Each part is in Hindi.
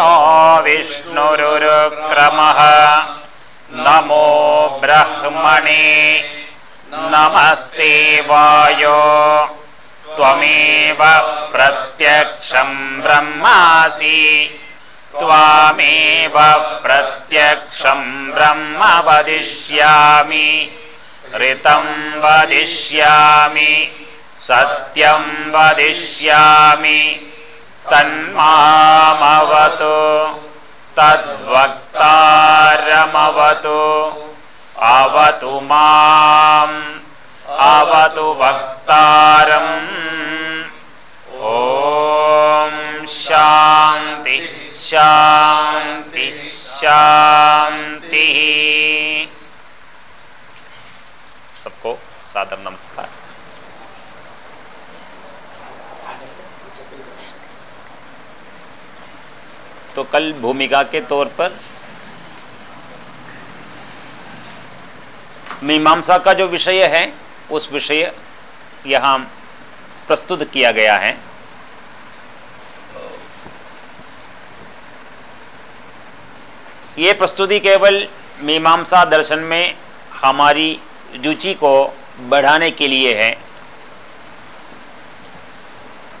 शन्नो विष्णुरुक्रमः नमो ब्रह्मणे। नमस्ते वायो। त्वमेव प्रत्यक्षं ब्रह्मासि। त्वामेव प्रत्यक्षं ब्रह्म वदिष्यामि ऋतं वदिष्यामि। सत्यं वदिष्यामि तन्मामवतु तद्वक्तारमवतु। अवतु माम् अवतु वक्तारम्। ॐ शान्ति शान्ति शान्तिः। सबको सादर नमस्कार। तो कल भूमिका के तौर पर मीमांसा का जो विषय है, उस विषय यहाँ प्रस्तुत किया गया है। ये प्रस्तुति केवल मीमांसा दर्शन में हमारी रुचि को बढ़ाने के लिए है।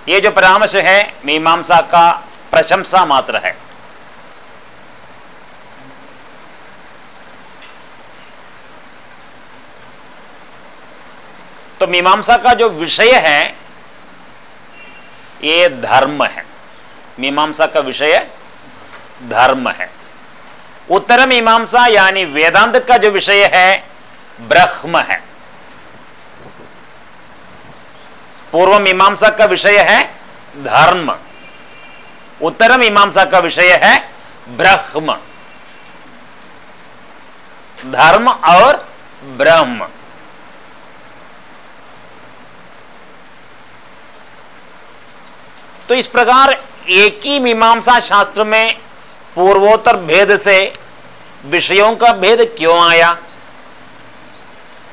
ये जो परामर्श है, मीमांसा का प्रशंसा मात्र है। तो मीमांसा का जो विषय है, ये धर्म है। मीमांसा का विषय धर्म है। उत्तर मीमांसा यानी वेदांत का जो विषय है, ब्रह्म है। पूर्व मीमांसा का विषय है धर्म। उत्तर मीमांसा का विषय है ब्रह्म। धर्म और ब्रह्म। तो इस प्रकार एक ही मीमांसा शास्त्र में पूर्वोत्तर भेद से विषयों का भेद क्यों आया?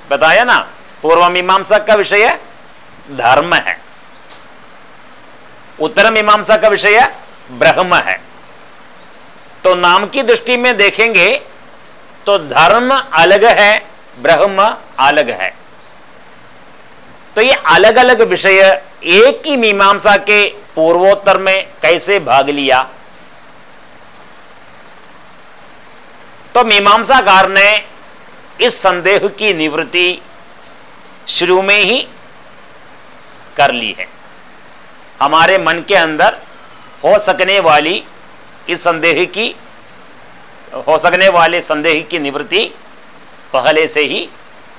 बताया ना, पूर्व मीमांसा का विषय धर्म है। उत्तर मीमांसा का विषय ब्रह्म है। तो नाम की दृष्टि में देखेंगे तो धर्म अलग है, ब्रह्म अलग है। तो ये अलग अलग विषय एक ही मीमांसा के पूर्वोत्तर में कैसे भाग लिया? तो मीमांसाकार ने इस संदेह की निवृत्ति शुरू में ही कर ली है। हमारे मन के अंदर हो सकने वाली इस संदेह की हो सकने वाले संदेह की निवृत्ति पहले से ही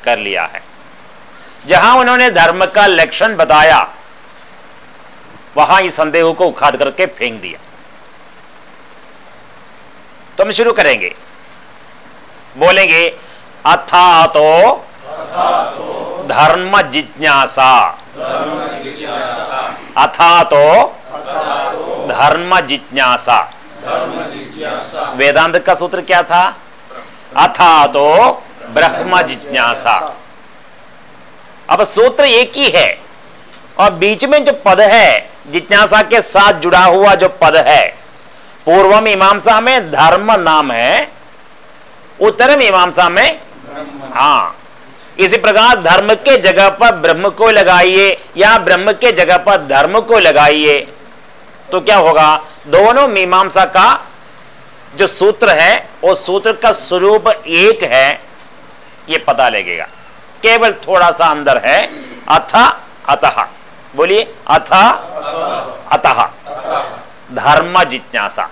कर लिया है। जहाँ उन्होंने धर्म का लक्षण बताया वहाँ इस संदेह को उखाड़ करके फेंक दिया। तो हम शुरू करेंगे। बोलेंगे अथा तो धर्म जिज्ञासा। अथा तो धर्म जिज्ञासा। वेदांत का सूत्र क्या था? अथा तो ब्रह्म जिज्ञासा। अब सूत्र एक ही है, और बीच में जो पद है, जिज्ञासा के साथ जुड़ा हुआ जो पद है पूर्व मीमांसा में धर्म नाम है उत्तर मीमांसा में हाँ। इसी प्रकार धर्म के जगह पर ब्रह्म को लगाइए, या ब्रह्म के जगह पर धर्म को लगाइए। तो क्या होगा? दोनों मीमांसा का जो सूत्र है, वो सूत्र का स्वरूप एक है, ये पता लगेगा। केवल थोड़ा सा अंदर है, अथ, अतः। बोलिए, अथ, अतः। धर्म जिज्ञासा।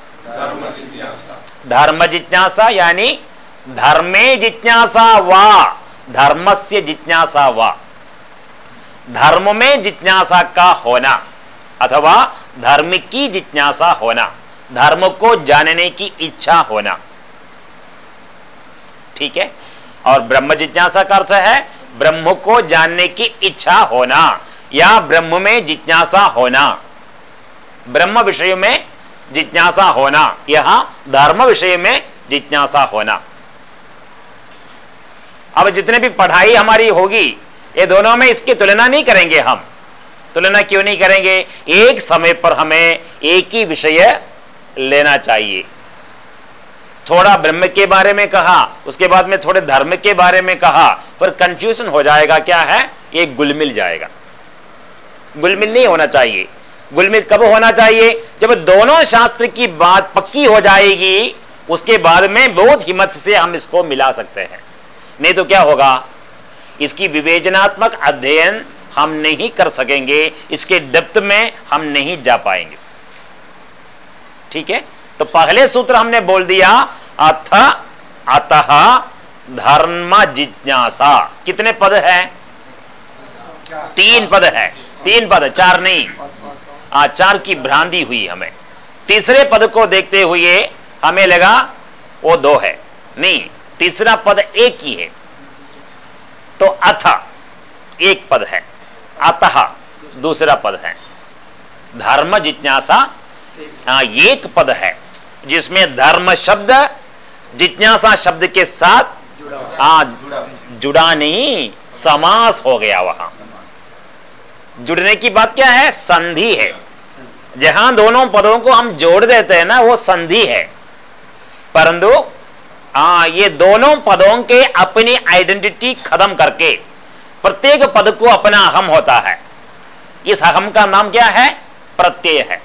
धर्म जिज्ञासा यानी धर्मे जिज्ञासा वा धर्म से जिज्ञासा वा। धर्म में जिज्ञासा का होना। अथवा धर्म की जिज्ञासा होना, धर्म को जानने की इच्छा होना। ठीक है? और ब्रह्म जिज्ञासा का अर्थ है, ब्रह्म को जानने की इच्छा होना या ब्रह्म में जिज्ञासा होना। ब्रह्म विषय में जिज्ञासा होना, यहाँ धर्म विषय में जिज्ञासा होना। अब जितने भी पढ़ाई हमारी होगी, ये दोनों में इसकी तुलना नहीं करेंगे हम। तुलना क्यों नहीं करेंगे? एक समय पर हमें एक ही विषय लेना चाहिए। थोड़ा ब्रह्म के बारे में कहा, उसके बाद में थोड़े धर्म के बारे में कहा, पर कंफ्यूजन हो जाएगा, क्या है? एक गुलमिल जाएगा। गुलमिल नहीं होना चाहिए। गुलमिल कब होना चाहिए? जब दोनों शास्त्र की बात पक्की हो जाएगी, उसके बाद में बहुत हिम्मत से हम इसको मिला सकते हैं। नहीं तो क्या होगा? इसकी विवेचनात्मक अध्ययन हम नहीं कर सकेंगे, इसके डेप्थ में हम नहीं जा पाएँगे। ठीक है? तो पहले सूत्र हमने बोल दिया, अथ, अतः, धर्म, जिज्ञासा। कितने पद है? तीन पद है। तीन पद, चार नहीं। आचार की भ्रांति हुई हमें। तीसरे पद को देखते हुए हमें लगा, वो दो है। नहीं, तीसरा पद एक ही है। तो अथ, एक पद है। अतः दूसरा पद है। धर्म जिज्ञासा एक पद है जिसमें धर्म शब्द जिज्ञासा शब्द के साथ आ, जुड़ा नहीं समास हो गया वहाँ। जुड़ने की बात क्या है? संधि है। जहाँ दोनों पदों को हम जोड़ देते हैं ना वो संधि है। परंतु आ, ये दोनों पदों के अपनी आइडेंटिटी खत्म करके प्रत्येक पद को अपना अहम होता है। इस अहम का नाम क्या है? प्रत्यय है।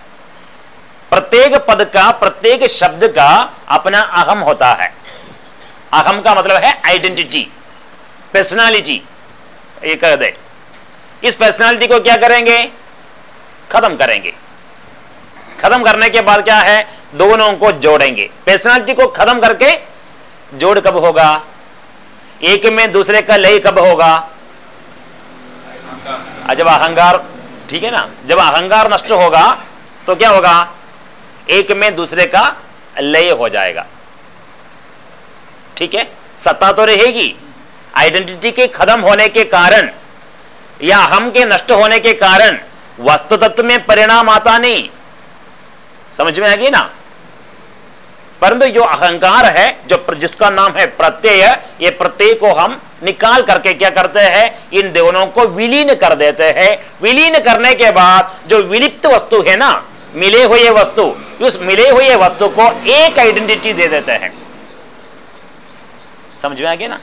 प्रत्येक पद का, प्रत्येक शब्द का अपना अहम होता है। अहम का मतलब है आइडेंटिटी पर्सनालिटी ये कह दे। इस पर्सनालिटी को क्या करेंगे? खत्म करेंगे। खत्म करने के बाद क्या है? दोनों को जोड़ेंगे। पर्सनालिटी को खत्म करके जोड़ कब होगा? एक में दूसरे का लय कब होगा? जब अहंकार, ठीक है ना? जब अहंकार नष्ट होगा तो क्या होगा? एक में दूसरे का लय हो जाएगा। ठीक है? सत्ता तो रहेगी। आइडेंटिटी के खत्म होने के कारण या हम के नष्ट होने के कारण वस्तु तत्व में परिणाम आता नहीं। समझ में आ गई ना? परंतु जो अहंकार है, जो जिसका नाम है प्रत्यय, ये प्रत्यय को हम निकाल करके क्या करते हैं? इन दोनों को विलीन कर देते हैं। विलीन करने के बाद जो विलिप्त वस्तु है ना, मिले हुए वस्तु, उस मिले हुए वस्तु को एक आइडेंटिटी दे देते हैं। समझ में आ गया ना?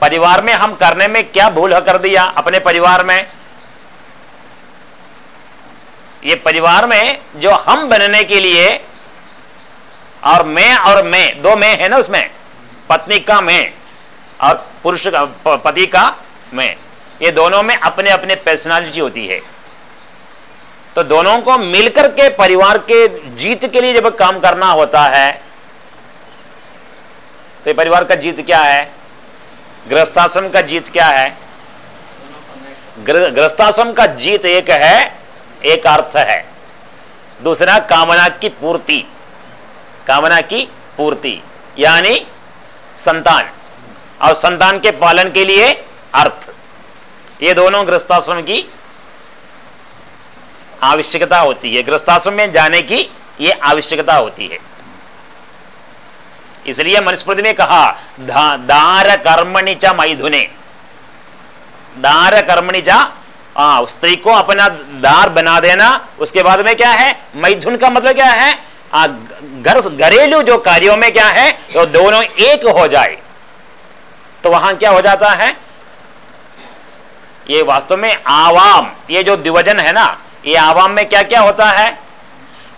परिवार में हम करने में क्या भूल कर दिया अपने परिवार में? ये परिवार में जो हम बनने के लिए और मैं और मैं, दो मैं है ना उसमें? पत्नी का मैं। और पुरुष का पति का मैं। ये दोनों में अपने अपने पर्सनालिटी होती है। तो दोनों को मिलकर के परिवार के जीत के लिए जब काम करना होता है तो परिवार का जीत क्या है? ग्रस्ताश्रम का जीत क्या है? ग्रस्ताश्रम का जीत एक है, एक अर्थ है। दूसरा, कामना की पूर्ति। कामना की पूर्ति, यानी संतान। और संतान के पालन के लिए अर्थ। ये दोनों गृहस्थाश्रम की आवश्यकता होती है। गृहस्थाश्रम में जाने की यह आवश्यकता होती है। इसलिए मनुस्मृति में कहा दार कर्मणि च मैधुने दार कर्मणि चा आ, स्त्री को अपना दार बना देना उसके बाद में क्या है? मैथुन का मतलब क्या है? घर घरेलू जो कार्यों में क्या है तो दोनों एक हो जाए। तो वहाँ क्या हो जाता है? ये वास्तव में आवाम, ये जो द्विवजन है ना, ये आवाम में क्या क्या होता है?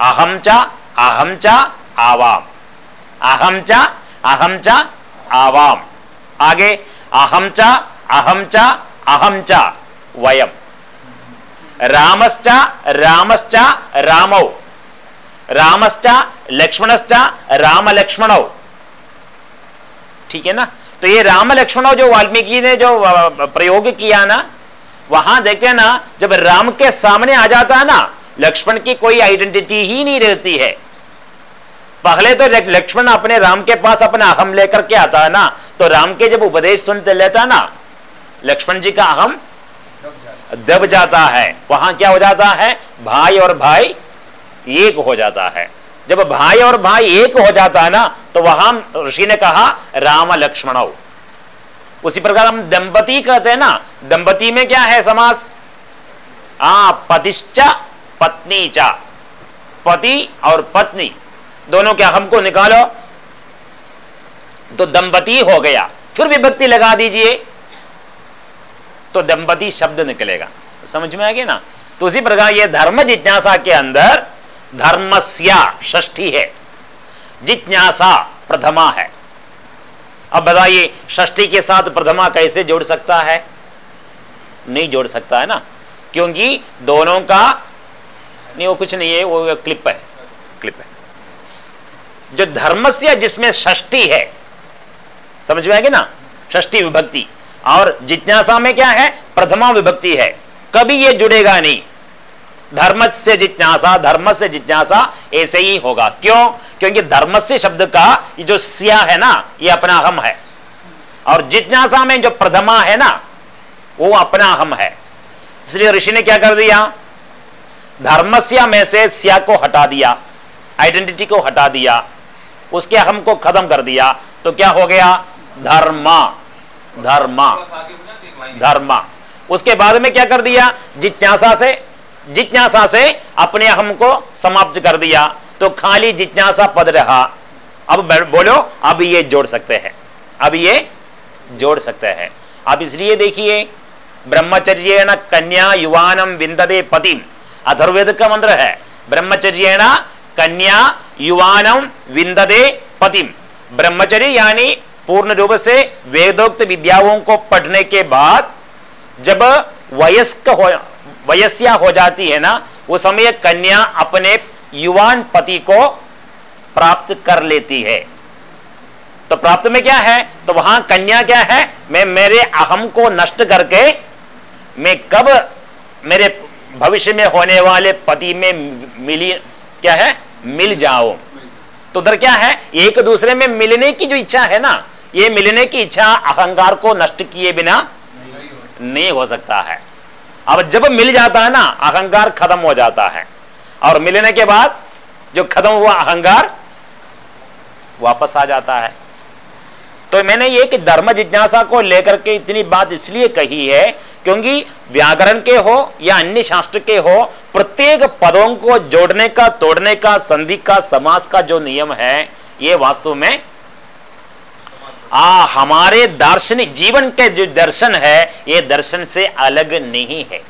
अहम चा अहम चा, आवाम। अहम चा अहम चा, आवाम। आगे, अहम चा अहम चा अहम चा, वयम। रामश्चा रामश्चा, रामौ। रामश्चा, लक्ष्मणश्चा राम लक्ष्मणौ ठीक है ना? तो ये राम लक्ष्मणौ जो वाल्मीकि ने जो प्रयोग किया ना, वहाँ देखे ना, जब राम के सामने आ जाता है ना, लक्ष्मण की कोई आइडेंटिटी ही नहीं रहती है। पहले तो लक्ष्मण अपने राम के पास अपना अहम लेकर के आता है ना तो राम के जब उपदेश सुनते लेता ना, लक्ष्मण जी का अहम दब जाता है। वहाँ क्या हो जाता है? भाई और भाई एक हो जाता है। जब भाई और भाई एक हो जाता है ना तो वहाँ ऋषि ने कहा, राम लक्ष्मण। उसी प्रकार हम दंपति कहते हैं ना, दंपति में क्या है समास? आ, पतिश्च, पत्नी चा। पति और पत्नी, दोनों के अहम को निकालो? तो दंपति हो गया। फिर विभक्ति लगा दीजिए। तो दंपति शब्द निकलेगा। समझ में आ गया ना? तो उसी प्रकार ये धर्म जिज्ञासा के अंदर धर्मस्या षष्ठी है। जिज्ञासा प्रथमा है। अब बताइए, षष्ठी के साथ प्रथमा कैसे जोड़ सकता है? नहीं जोड़ सकता है ना? क्योंकि दोनों का, नहीं, वो कुछ नहीं है, वो क्लिप है। क्लिप है। जो धर्मस्य जिसमें षष्ठी है, समझ में आएगी ना? षष्ठी विभक्ति। और जिज्ञासा में क्या है? प्रथमा विभक्ति है। कभी ये जुड़ेगा नहीं। धर्म से जिज्ञासा धर्म से जिज्ञासा ऐसे ही होगा। क्यों? क्योंकि धर्म से शब्द का ये जो सिया है ना, ये अपना अहम है। और जिज्ञासा में जो प्रथमा है ना, वो अपना अहम है। इसलिए ऋषि ने क्या कर दिया? धर्मस्या में से सिया को हटा दिया, आइडेंटिटी को हटा दिया, उसके अहम को खत्म कर दिया। तो क्या हो गया? धर्मा धर्मा धर्मा। उसके बाद में क्या कर दिया? जिज्ञासा से जिज्ञासा से अपने अहम को समाप्त कर दिया। तो खाली जिज्ञासा पद रहा। अब बोलो, अब ये जोड़ सकते हैं। अब ये जोड़ सकते हैं। अब इसलिए देखिए ब्रह्मचर्य कन्या युवानम विंददे पतिम। अथर्वेद का मंत्र है। ब्रह्मचर्य कन्या युवानम विंददे पतिम। ब्रह्मचर्य यानी पूर्ण रूप से वेदोक्त विद्याओं को पढ़ने के बाद जब वयस्क हो वयस्या हो जाती है ना, वो समय कन्या अपने युवान पति को प्राप्त कर लेती है। तो प्राप्त में क्या है? तो वहाँ कन्या क्या है? मैं मेरे अहम को नष्ट करके, मैं कब मेरे भविष्य में होने वाले पति में मिली, क्या है? मिल जाओ तो उधर क्या है? एक दूसरे में मिलने की जो इच्छा है ना, ये मिलने की इच्छा अहंकार को नष्ट किए बिना नहीं हो सकता है। अब जब मिल जाता है ना, अहंकार खत्म हो जाता है। और मिलने के बाद जो खत्म हुआ अहंकार, वापस आ जाता है। तो मैंने ये कि धर्म जिज्ञासा को लेकर के इतनी बात इसलिए कही है, क्योंकि व्याकरण के हो या अन्य शास्त्र के हो, प्रत्येक पदों को जोड़ने का, तोड़ने का, संधि का, समास का जो नियम है, ये वास्तव में आ, हमारे दार्शनिक जीवन के जो दर्शन है, ये दर्शन से अलग नहीं है।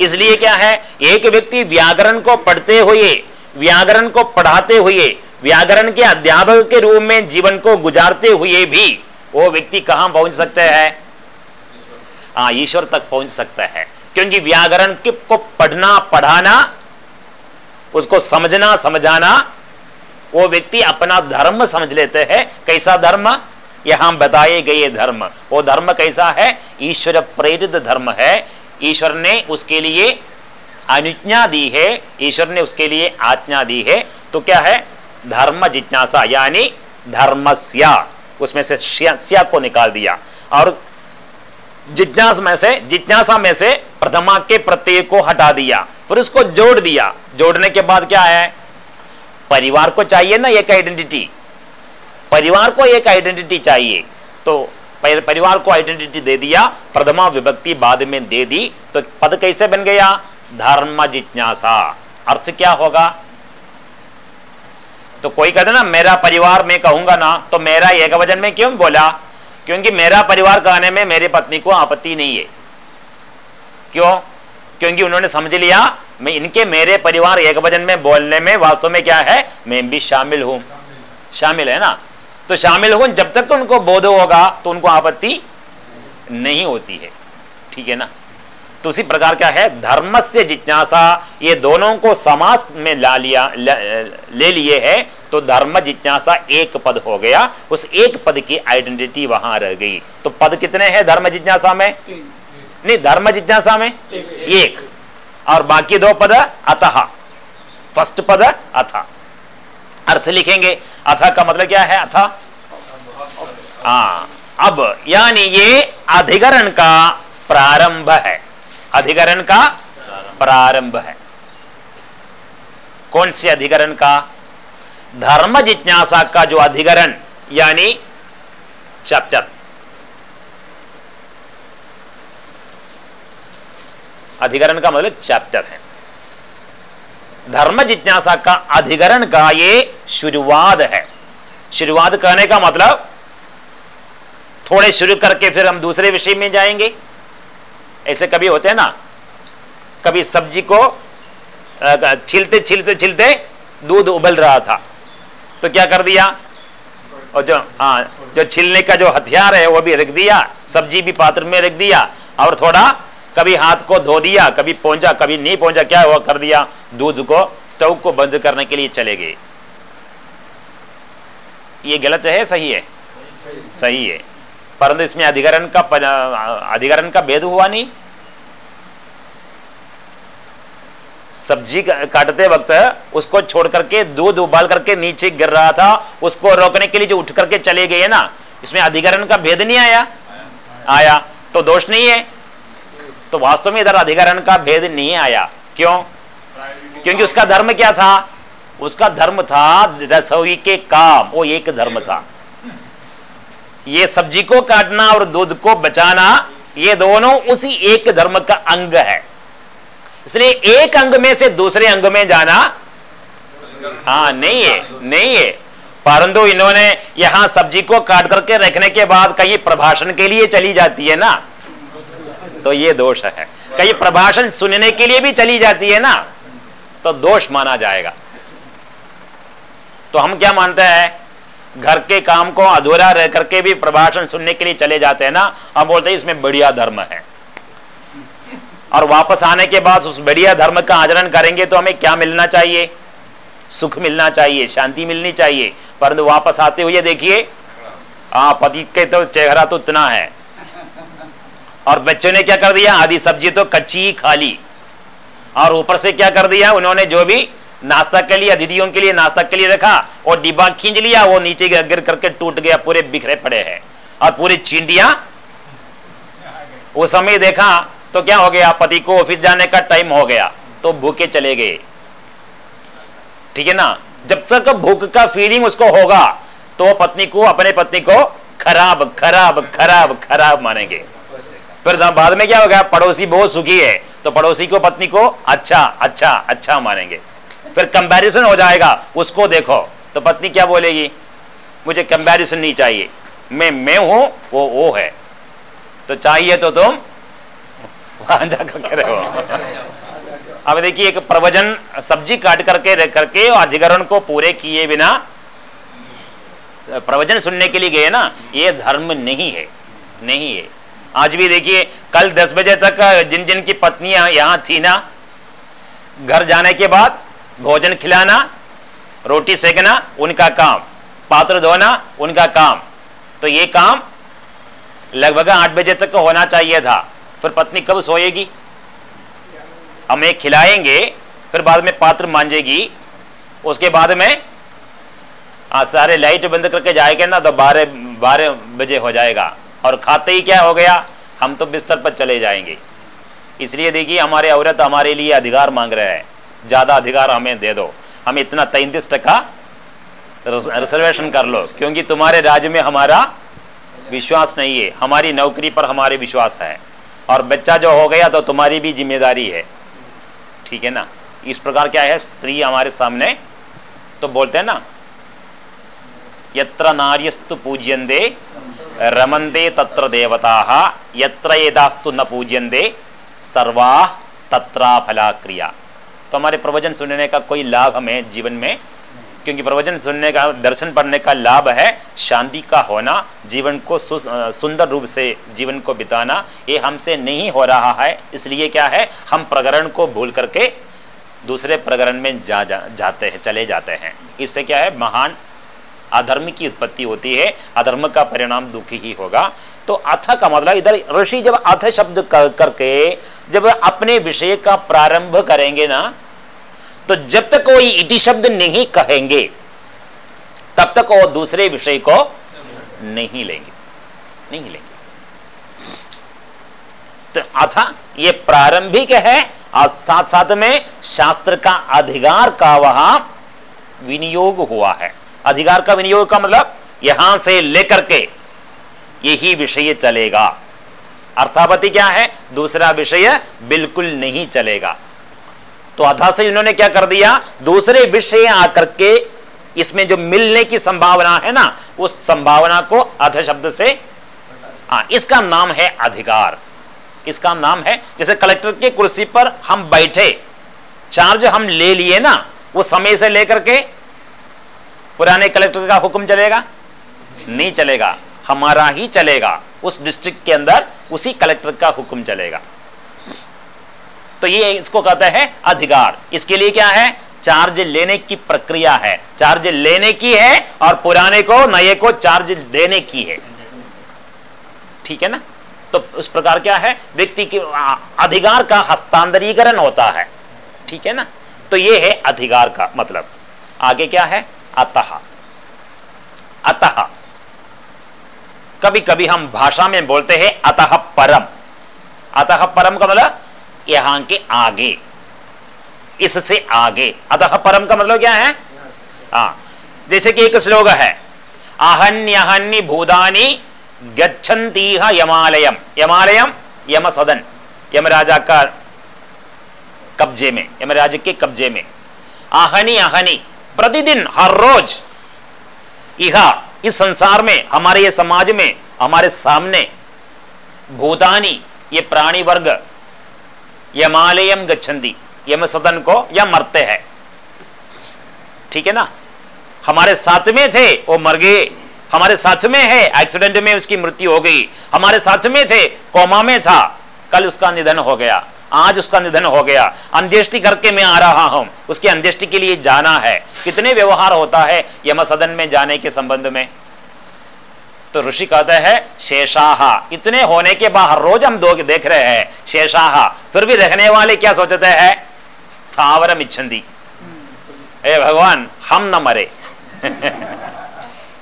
इसलिए क्या है, एक व्यक्ति व्याकरण को पढ़ते हुए, व्याकरण को पढ़ाते हुए, व्याकरण के अध्यापक के रूप में जीवन को गुजारते हुए भी, वो व्यक्ति कहाँ पहुँच सकते हैं? हाँ ईश्वर तक पहुँच सकता है। क्योंकि व्याकरण को पढ़ना, पढ़ाना, उसको समझना, समझाना वो व्यक्ति अपना धर्म समझ लेते हैं, कैसा धर्म? यहाँ बताए गए धर्म। वो धर्म कैसा है? ईश्वर प्रेरित धर्म है। ईश्वर ने उसके लिए अनुज्ञा दी है। ईश्वर ने उसके लिए आज्ञा दी है। तो क्या है? धर्म जिज्ञासा, यानी धर्मस्या। उसमें से स्या को निकाल दिया। और जिज्ञास में से, जिज्ञासा में से प्रथमा के प्रत्यय को हटा दिया। फिर उसको जोड़ दिया। जोड़ने के बाद क्या है? परिवार को चाहिए ना एक आइडेंटिटी परिवार को एक आइडेंटिटी चाहिए। तो परिवार को आइडेंटिटी दे दिया, प्रथमा विभक्ति बाद में दे दी तो पद कैसे बन गया? धर्म जिज्ञासा। अर्थ क्या होगा? तो कोई कहते ना, मेरा परिवार मैं कहूँगा ना तो मेरा एक वज़न में क्यों बोला? क्योंकि मेरा परिवार कहने में मेरी पत्नी को आपत्ति नहीं है। क्यों? क्योंकि उन्होंने समझ लिया मैं इनके मेरे परिवार एक वज़न में बोलने में वास्तव में क्या है? मैं भी शामिल हूँ। शामिल है ना? तो शामिल हूँ जब तक उनको बोध होगा तो उनको आपत्ति नहीं होती है। ठीक है ना? तो उसी प्रकार क्या है? धर्म से जिज्ञासा ये दोनों को समास में ला लिया ले लिए है तो धर्म जिज्ञासा एक पद हो गया। उस एक पद की आइडेंटिटी वहाँ रह गई। तो पद कितने हैं धर्म जिज्ञासा में? नहीं धर्म जिज्ञासा में एक। और बाकी दो पद अतः। फ़र्स्ट पद अथ। अर्थ लिखेंगे। अथ का मतलब क्या है? अथ। अब यानी ये अधिकरण का प्रारंभ है। अधिकरण का प्रारंभ है। कौन से अधिकरण का? धर्म जिज्ञासा का जो अधिकरण, यानी चैप्टर। अधिकरण का मतलब चैप्टर है। धर्म जिज्ञासा का अधिकरण का ये शुरुआत है। शुरुआत करने का मतलब थोड़े शुरू करके फिर हम दूसरे विषय में जाएँगे। ऐसे कभी होते हैं ना, कभी सब्ज़ी को, छिलते छिलते छिलते दूध उबल रहा था। तो क्या कर दिया? और जो हाँ जो छिलने का जो हथियार है वो भी रख दिया, सब्ज़ी भी पात्र में रख दिया, और थोड़ा कभी हाथ को धो दिया, कभी पहुँचा कभी नहीं पहुँचा क्या हुआ? कर दिया। दूध को, स्टोव को बंद करने के लिए चले गए। ये गलत है सही है? सही है। परंतु इसमें अधिकरण का अधिकरण का भेद हुआ नहीं। सब्ज़ी काटते वक्त उसको छोड़ करके, दूध उबाल करके नीचे गिर रहा था, उसको रोकने के लिए जो उठ करके चले गए ना, इसमें अधिकरण का भेद नहीं आया? आया। तो दोष नहीं है। तो वास्तव में इधर अधिकरण का भेद नहीं आया। क्यों? क्योंकि उसका धर्म क्या था? उसका धर्म था रसोई के काम। वो एक धर्म था। ये सब्ज़ी को काटना और दूध को बचाना, ये दोनों उसी एक धर्म का अंग है। इसलिए एक अंग में से दूसरे अंग में जाना हाँ नहीं है नहीं है। परंतु इन्होंने यहाँ सब्ज़ी को काट करके रखने के बाद कहीं प्रभाषण के लिए चली जाती है ना? तो ये दोष है। कहीं प्रभाषण सुनने के लिए भी चली जाती है ना तो दोष माना जाएगा। तो हम क्या मानते हैं? घर के काम को अधूरा रह करके भी प्रभाषण सुनने के लिए चले जाते हैं ना, हम बोलते हैं, इसमें बढ़िया धर्म है। और वापस आने के बाद उस बढ़िया धर्म का आचरण करेंगे तो हमें क्या मिलना चाहिए? सुख मिलना चाहिए, शांति मिलनी चाहिए। परंतु वापस आते हुए देखिए हाँ पति के तो चेहरा तो इतना है। और बच्चों ने क्या कर दिया? आधी सब्ज़ी तो कच्ची ही खा ली। और ऊपर से क्या कर दिया? उन्होंने जो भी नाश्ता के लिए दीदियों के लिए नाश्ता के लिए रखा और डिब्बा खींच लिया, वो नीचे गिर करके टूट गया, पूरे बिखरे पड़े हैं। और पूरी चिंडिया उस समय देखा तो क्या हो गया? पति को ऑफ़िस जाने का टाइम हो गया तो भूखे चले गए। ठीक है ना? जब तक भूख का फीलिंग उसको होगा तो पत्नी को, अपने पत्नी को खराब खराब खराब खराब मानेंगे। फिर बाद में क्या हो गया पड़ोसी बहुत सुखी है तो पड़ोसी को, पत्नी को अच्छा अच्छा अच्छा मानेंगे। फिर कंपैरिजन हो जाएगा, उसको देखो तो पत्नी क्या बोलेगी? मुझे कंपैरिजन नहीं चाहिए। मैं मैं हूँ, वो वो है। तो चाहिए तो तुम, वहाँ जाकर करे हो अब देखिए, एक प्रवचन सब्ज़ी काट करके, रख करके अधिकरण को पूरे किए बिना, प्रवचन सुनने के लिए गए ना, ये धर्म नहीं है नहीं है। आज भी देखिए कल 10 बजे तक जिन जिन की पत्नियाँ यहाँ थी ना घर जाने के बाद भोजन खिलाना रोटी सेकना उनका काम पात्र धोना उनका काम। तो ये काम लगभग आठ बजे तक होना चाहिए था। फिर पत्नी कब सोएगी? हम खिलाएँगे फिर बाद में पात्र मांजेगी उसके बाद में आ, सारे लाइट बंद करके जाएँगे ना तो बारह बारह बजे हो जाएगा। और खाते ही क्या हो गया? हम तो बिस्तर पर चले जाएँगे। इसलिए देखिए, हमारे औरत हमारे लिए अधिकार मांग रहे हैं। ज़्यादा अधिकार हमें दे दो। हम इतना तैतीस टका रिजर्वेशन कर लो, क्योंकि तुम्हारे राज्य में हमारा विश्वास नहीं है। हमारी नौकरी पर हमारे विश्वास है। और बच्चा जो हो गया तो तुम्हारी भी ज़िम्मेदारी है। ठीक है ना? इस प्रकार क्या है? स्त्री हमारे सामने तो बोलते हैं ना, यत्र नार्यस्तु पूज्यंदे रमंदे तत्र देवता यत्र एदास्तु न पूज्यंदे सर्वा तत्रा फला क्रिया तो हमारे प्रवचन सुनने का कोई लाभ हमें जीवन में? क्योंकि प्रवचन सुनने का दर्शन पढ़ने का लाभ है शांति का होना जीवन को सुंदर रूप से जीवन को बिताना ये हमसे नहीं हो रहा है। इसलिए क्या है? हम प्रकरण को भूल करके दूसरे प्रकरण में जा, जा जाते हैं चले जाते हैं। इससे क्या है? महान अधर्म की उत्पत्ति होती है अधर्म का परिणाम दुखी ही होगा। तो अथ का मतलब इधर ऋषि जब अथ शब्द कर, करके जब अपने विषय का प्रारंभ करेंगे ना तो जब तक कोई इति शब्द नहीं कहेंगे तब तक वो दूसरे विषय को नहीं लेंगे। नहीं लेंगे। तो अथा ये प्रारंभिक है और साथ साथ में शास्त्र का अधिकार का वहाँ विनियोग हुआ है। अधिकार का विनियोग का मतलब यहाँ से लेकर के यही विषय चलेगा। अर्थापति क्या है? दूसरा विषय बिल्कुल नहीं चलेगा। तो अथा से इन्होंने क्या कर दिया? दूसरे विषय आकर के इसमें जो मिलने की संभावना है ना उस संभावना को अध शब्द से आ, हाँ, इसका नाम है अधिकार। इसका नाम है जैसे कलेक्टर के कुर्सी पर हम बैठे चार्ज हम ले लिए ना वो समय से लेकर के पुराने कलेक्टर का हुक्म चलेगा? नहीं चलेगा। हमारा ही चलेगा। उस डिस्ट्रिक्ट के अंदर उसी कलेक्टर का हुक्म चलेगा। तो ये इसको कहते हैं अधिकार। इसके लिए क्या है? चार्ज लेने की प्रक्रिया है। चार्ज लेने की है और पुराने को, नए को चार्ज देने की है। ठीक है ना? तो उस प्रकार क्या है? व्यक्ति के अधिकार का हस्तांतरीकरण होता है। ठीक है ना? तो ये है अधिकार का मतलब। आगे क्या है? अतः। अतः। कभी कभी हम भाषा में बोलते हैं अतः परम। अतः परम का मतलब यहाँ के आगे। इससे आगे। अतः परम का मतलब क्या है? हाँ। जैसे कि एक श्लोक है। आहन्यहन्य भूदानी गच्छन्ती यमालयम। यमालयम यम सदन यमराजा का कब्जे में। यमराज के कब्जे में। आहनी आहनी प्रतिदिन, हर रोज। इहा, इस संसार में, हमारे ये समाज में, हमारे सामने, भूतानी, ये प्राणी वर्ग यमालयम गच्छन्ति यम सदन को, या मरते हैं। ठीक है ना? हमारे साथ में थे, वो मर गए। हमारे साथ में है, एक्सीडेंट में उसकी मृत्यु हो गई। हमारे साथ में थे, कोमा में था, कल उसका निधन हो गया। आज उसका निधन हो गया। अंत्येष्टि करके मैं आ रहा हूँ। उसकी अंत्येष्टि के लिए जाना है। कितने व्यवहार होता है यम सदन में जाने के संबंध में? तो ऋषि कहते हैं, शेषाहा। इतने होने के बाद रोज हम दो देख रहे हैं, शेषाहा। फिर भी रहने वाले क्या सोचते हैं? स्थावर इच्छन्दी हे भगवान, हम न मरे।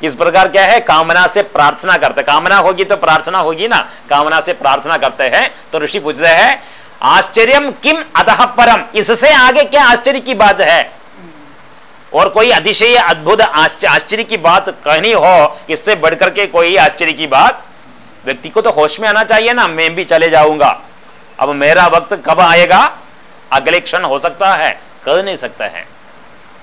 इस प्रकार क्या है? कामना से प्रार्थना करते कामना होगी तो प्रार्थना होगी ना? कामना से प्रार्थना करते हैं। तो ऋषि पूछते हैं आश्चर्य किम अतः परम? इससे आगे क्या आश्चर्य की बात है? और कोई अतिशय अद्भुत आश्चर्य की बात कहनी हो, इससे बढ़कर के कोई आश्चर्य की बात? व्यक्ति को तो होश में आना चाहिए ना, मैं भी चले जाऊँगा। अब मेरा वक्त कब आएगा? अगले क्षण हो सकता है, कह नहीं सकता है।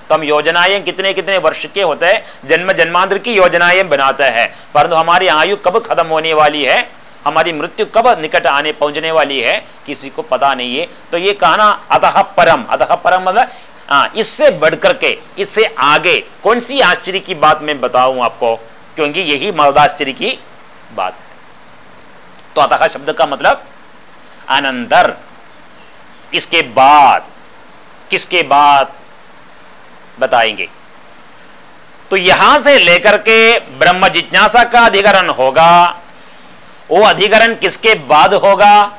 तो हम योजनाएँ कितने कितने वर्ष के होते हैं? जन्म जन्मांतर की योजनाएँ बनाते हैं। परंतु हमारी आयु कब खत्म होने वाली है? हमारी मृत्यु कब निकट आने पहुँचने वाली है? किसी को पता नहीं है। तो ये कहना अतः परम। अतः परम मतलब इससे बढ़कर के, इससे आगे। कौन सी आश्चर्य की बात मैं बताऊँ आपको? क्योंकि यही मर्दाश्चर्य की बात है। तो अतः शब्द का मतलब अनंतर। इसके बाद, किसके बाद? बताएँगे। तो यहाँ से लेकर के ब्रह्म जिज्ञासा का अधिकरण होगा। वो अधिकरण किसके बाद होगा?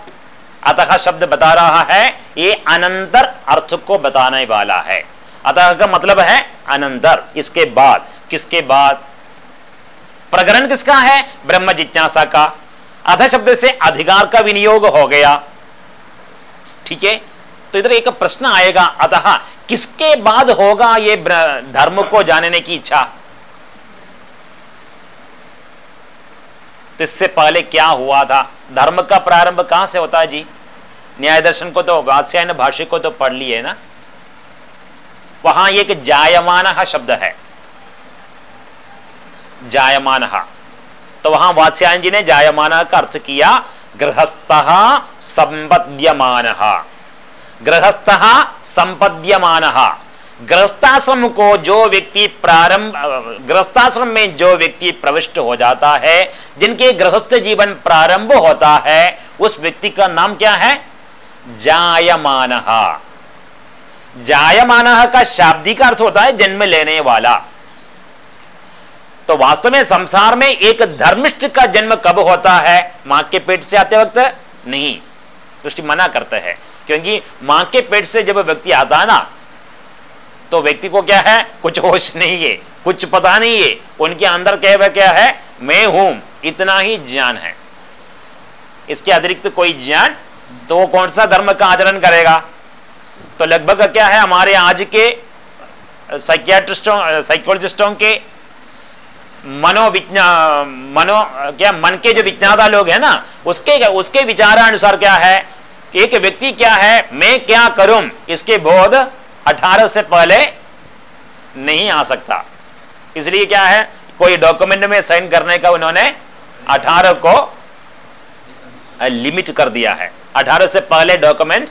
अतः शब्द बता रहा है, ये अनंतर अर्थ को बताने वाला है। अतः का मतलब है अनंतर इसके बाद? किसके बाद? प्रकरण किसका है? ब्रह्म जिज्ञासा का। अध शब्द से अधिकार का विनियोग हो गया। ठीक है? तो इधर एक प्रश्न आएगा, अतः किसके बाद होगा ये धर्म को जानने की इच्छा? इससे पहले क्या हुआ था? धर्म का प्रारंभ कहाँ से होता है जी? न्याय दर्शन को तो वात्स्यायन भाष्य को तो पढ़ लिए ना? वहाँ एक जायमान शब्द है। जायमान। तो वहाँ वात्स्यायन जी ने जायमान का अर्थ किया, गृहस्थ संपद्यमान। गृहस्थ संपद्यमान। गृहस्थाश्रम को जो व्यक्ति प्रारंभ, ग्रस्ताश्रम में जो व्यक्ति प्रविष्ट हो जाता है, जिनके गृहस्थ जीवन प्रारंभ होता है, उस व्यक्ति का नाम क्या है? जायमान जायमान का शाब्दिक अर्थ होता है जन्म लेने वाला। तो वास्तव में संसार में एक धर्मिष्ठ का जन्म कब होता है? माँ के पेट से आते वक्त? नहीं। दृष्टि मना करते हैं, क्योंकि माँ के पेट से जब व्यक्ति आता है ना तो व्यक्ति को क्या है? कुछ होश नहीं है, कुछ पता नहीं है। उनके अंदर कह वह क्या है? मैं हूँ, इतना ही ज्ञान है। इसके अतिरिक्त तो कोई ज्ञान तो वो कौन सा धर्म का आचरण करेगा? तो लगभग क्या है? हमारे आज के साइकियाट्रिस्टों साइकोलॉजिस्टों के मनो विज्ञा मनो क्या मन के जो विज्ञाता लोग हैं ना, उसके उसके विचारानुसार क्या है? एक व्यक्ति क्या है? मैं क्या करूँ? इसके बोध 18 से पहले नहीं आ सकता। इसलिए क्या है, कोई डॉक्यूमेंट में साइन करने का उन्होंने 18 को लिमिट कर दिया है। 18 से पहले डॉक्यूमेंट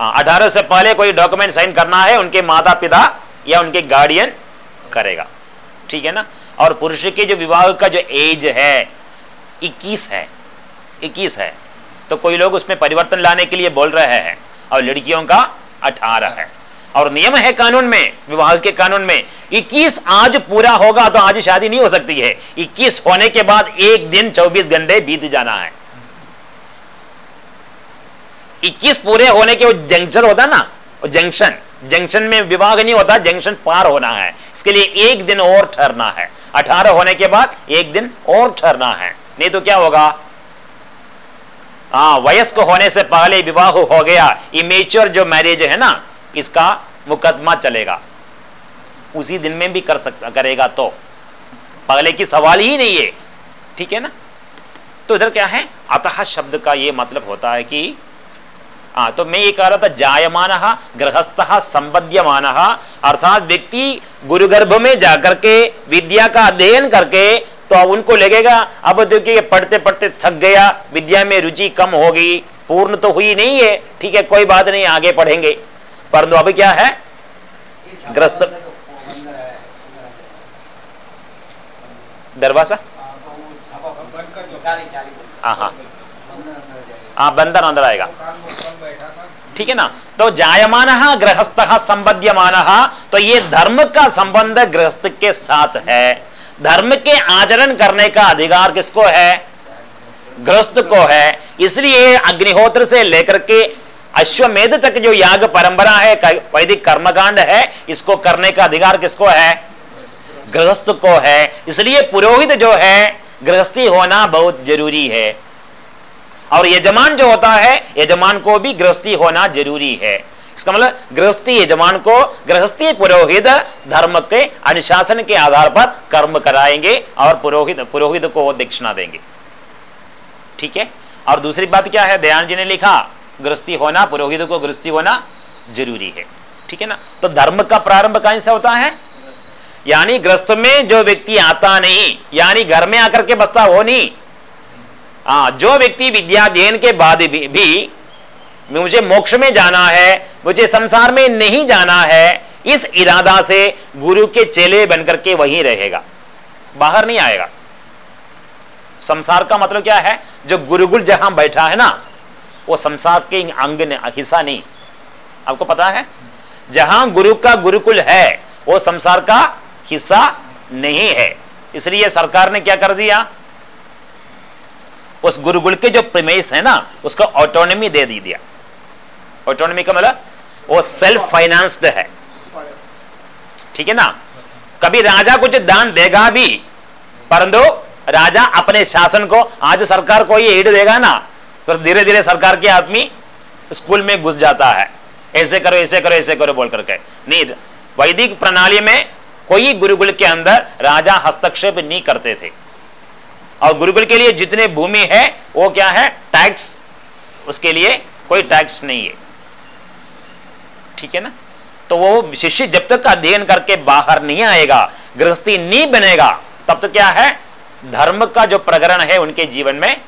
18 से पहले कोई डॉक्यूमेंट साइन करना है, उनके माता पिता या उनके गार्डियन करेगा। ठीक है ना? और पुरुष के जो विवाह का जो एज है 21 है 21 है तो कोई लोग उसमें परिवर्तन लाने के लिए बोल रहे हैं। और लड़कियों का 18 है। और नियम है कानून में, विवाह के कानून में 21 आज पूरा होगा तो आज शादी नहीं हो सकती है। 21 होने के बाद एक दिन 24 घंटे बीत जाना है। 21 पूरे होने के वो जंक्शन होता ना, वो जंक्शन जंक्शन में विवाह नहीं होता, जंक्शन पार होना है। इसके लिए एक दिन और ठहरना है। 18 होने के बाद एक दिन और ठहरना है। नहीं तो क्या होगा? हाँ वयस्क होने से पहले विवाह हो गया। इमेच्योर जो मैरिज है ना इसका मुकदमा चलेगा। उसी दिन में भी कर सकता करेगा तो। पहले की सवाल ही नहीं है। ठीक है ना? तो इधर क्या है? अतः शब्द का यह मतलब होता है कि हाँ तो मैं ये कह रहा था जायमान, गृहस्थ संबद्यमान अर्थात व्यक्ति गुरुगर्भ में जाकर के, विद्या का अध्ययन करके तो अब उनको लगेगा, अब देखिए, पढ़ते पढ़ते थक गया, विद्या में रुचि कम होगी, पूर्ण तो हुई नहीं है, ठीक है, कोई बात नहीं, आगे पढ़ेंगे। परंतु अब क्या है? ग्रस्त दरवाज़ा? हाँ हाँ बंदर अंदर आएगा। ठीक है ना? तो जायमान, गृहस्थ संबद्यमान तो ये धर्म का संबंध गृहस्थ के साथ है। धर्म के आचरण करने का अधिकार किसको है? गृहस्थ को है। इसलिए अग्निहोत्र से लेकर के अश्वमेध तक जो याग परंपरा है वैदिक कर्मकांड है, इसको करने का अधिकार किसको है? गृहस्थ को है। इसलिए पुरोहित जो है, गृहस्थी होना बहुत ज़रूरी है। और यजमान जो होता है, यजमान को भी गृहस्थी होना ज़रूरी है। इसका मतलब गृहस्थी यजमान को, गृहस्थी पुरोहित धर्म के अनुशासन के आधार पर कर्म कराएँगे और पुरोहित पुरोहित को दक्षिणा देंगे। ठीक है? और दूसरी बात क्या है? दयान जी ने लिखा गृहस्थी होना पुरोहित को गृहस्थी होना ज़रूरी है। ठीक है ना? तो धर्म का प्रारंभ कहाँ से होता है? यानी ग्रस्त में जो व्यक्ति आता नहीं यानी घर में आकर के बसता हो नहीं। हाँ जो व्यक्ति विद्याध्ययन के बाद भी, भी मुझे मोक्ष में जाना है मुझे संसार में नहीं जाना है इस इरादा से गुरु के चेले बनकर के वहीं रहेगा। बाहर नहीं आएगा। संसार का मतलब क्या है? जो गुरुकुल जहाँ बैठा है ना वो संसार के अंग ने, हिस्सा नहीं। आपको पता है? जहाँ गुरु का गुरुकुल है, वो संसार का हिस्सा नहीं है। इसलिए सरकार ने क्या कर दिया? उस गुरुकुल के जो प्रिमेस है ना, उसको ऑटोनॉमी दे दी दिया। ऑटोनॉमी का मतलब वो सेल्फ फाइनेंस्ड है। ठीक है ना? कभी राजा कुछ दान देगा भी, परंतु राजा अपने शासन को, आज सरकार को ये एड देगा ना तो धीरे धीरे सरकार के आदमी स्कूल में घुस जाता है। ऐसे करो ऐसे करो ऐसे करो बोल करके। नहीं, वैदिक प्रणाली में कोई गुरुकुल के अंदर राजा हस्तक्षेप नहीं करते थे। और गुरुकुल के लिए जितने भूमि है, वो क्या है? टैक्स उसके लिए कोई टैक्स नहीं है। ठीक है ना? तो वो शिष्य जब तक अध्ययन करके बाहर नहीं आएगा, गृहस्थी नहीं बनेगा, तब तो क्या है? धर्म का जो प्रकरण है उनके जीवन में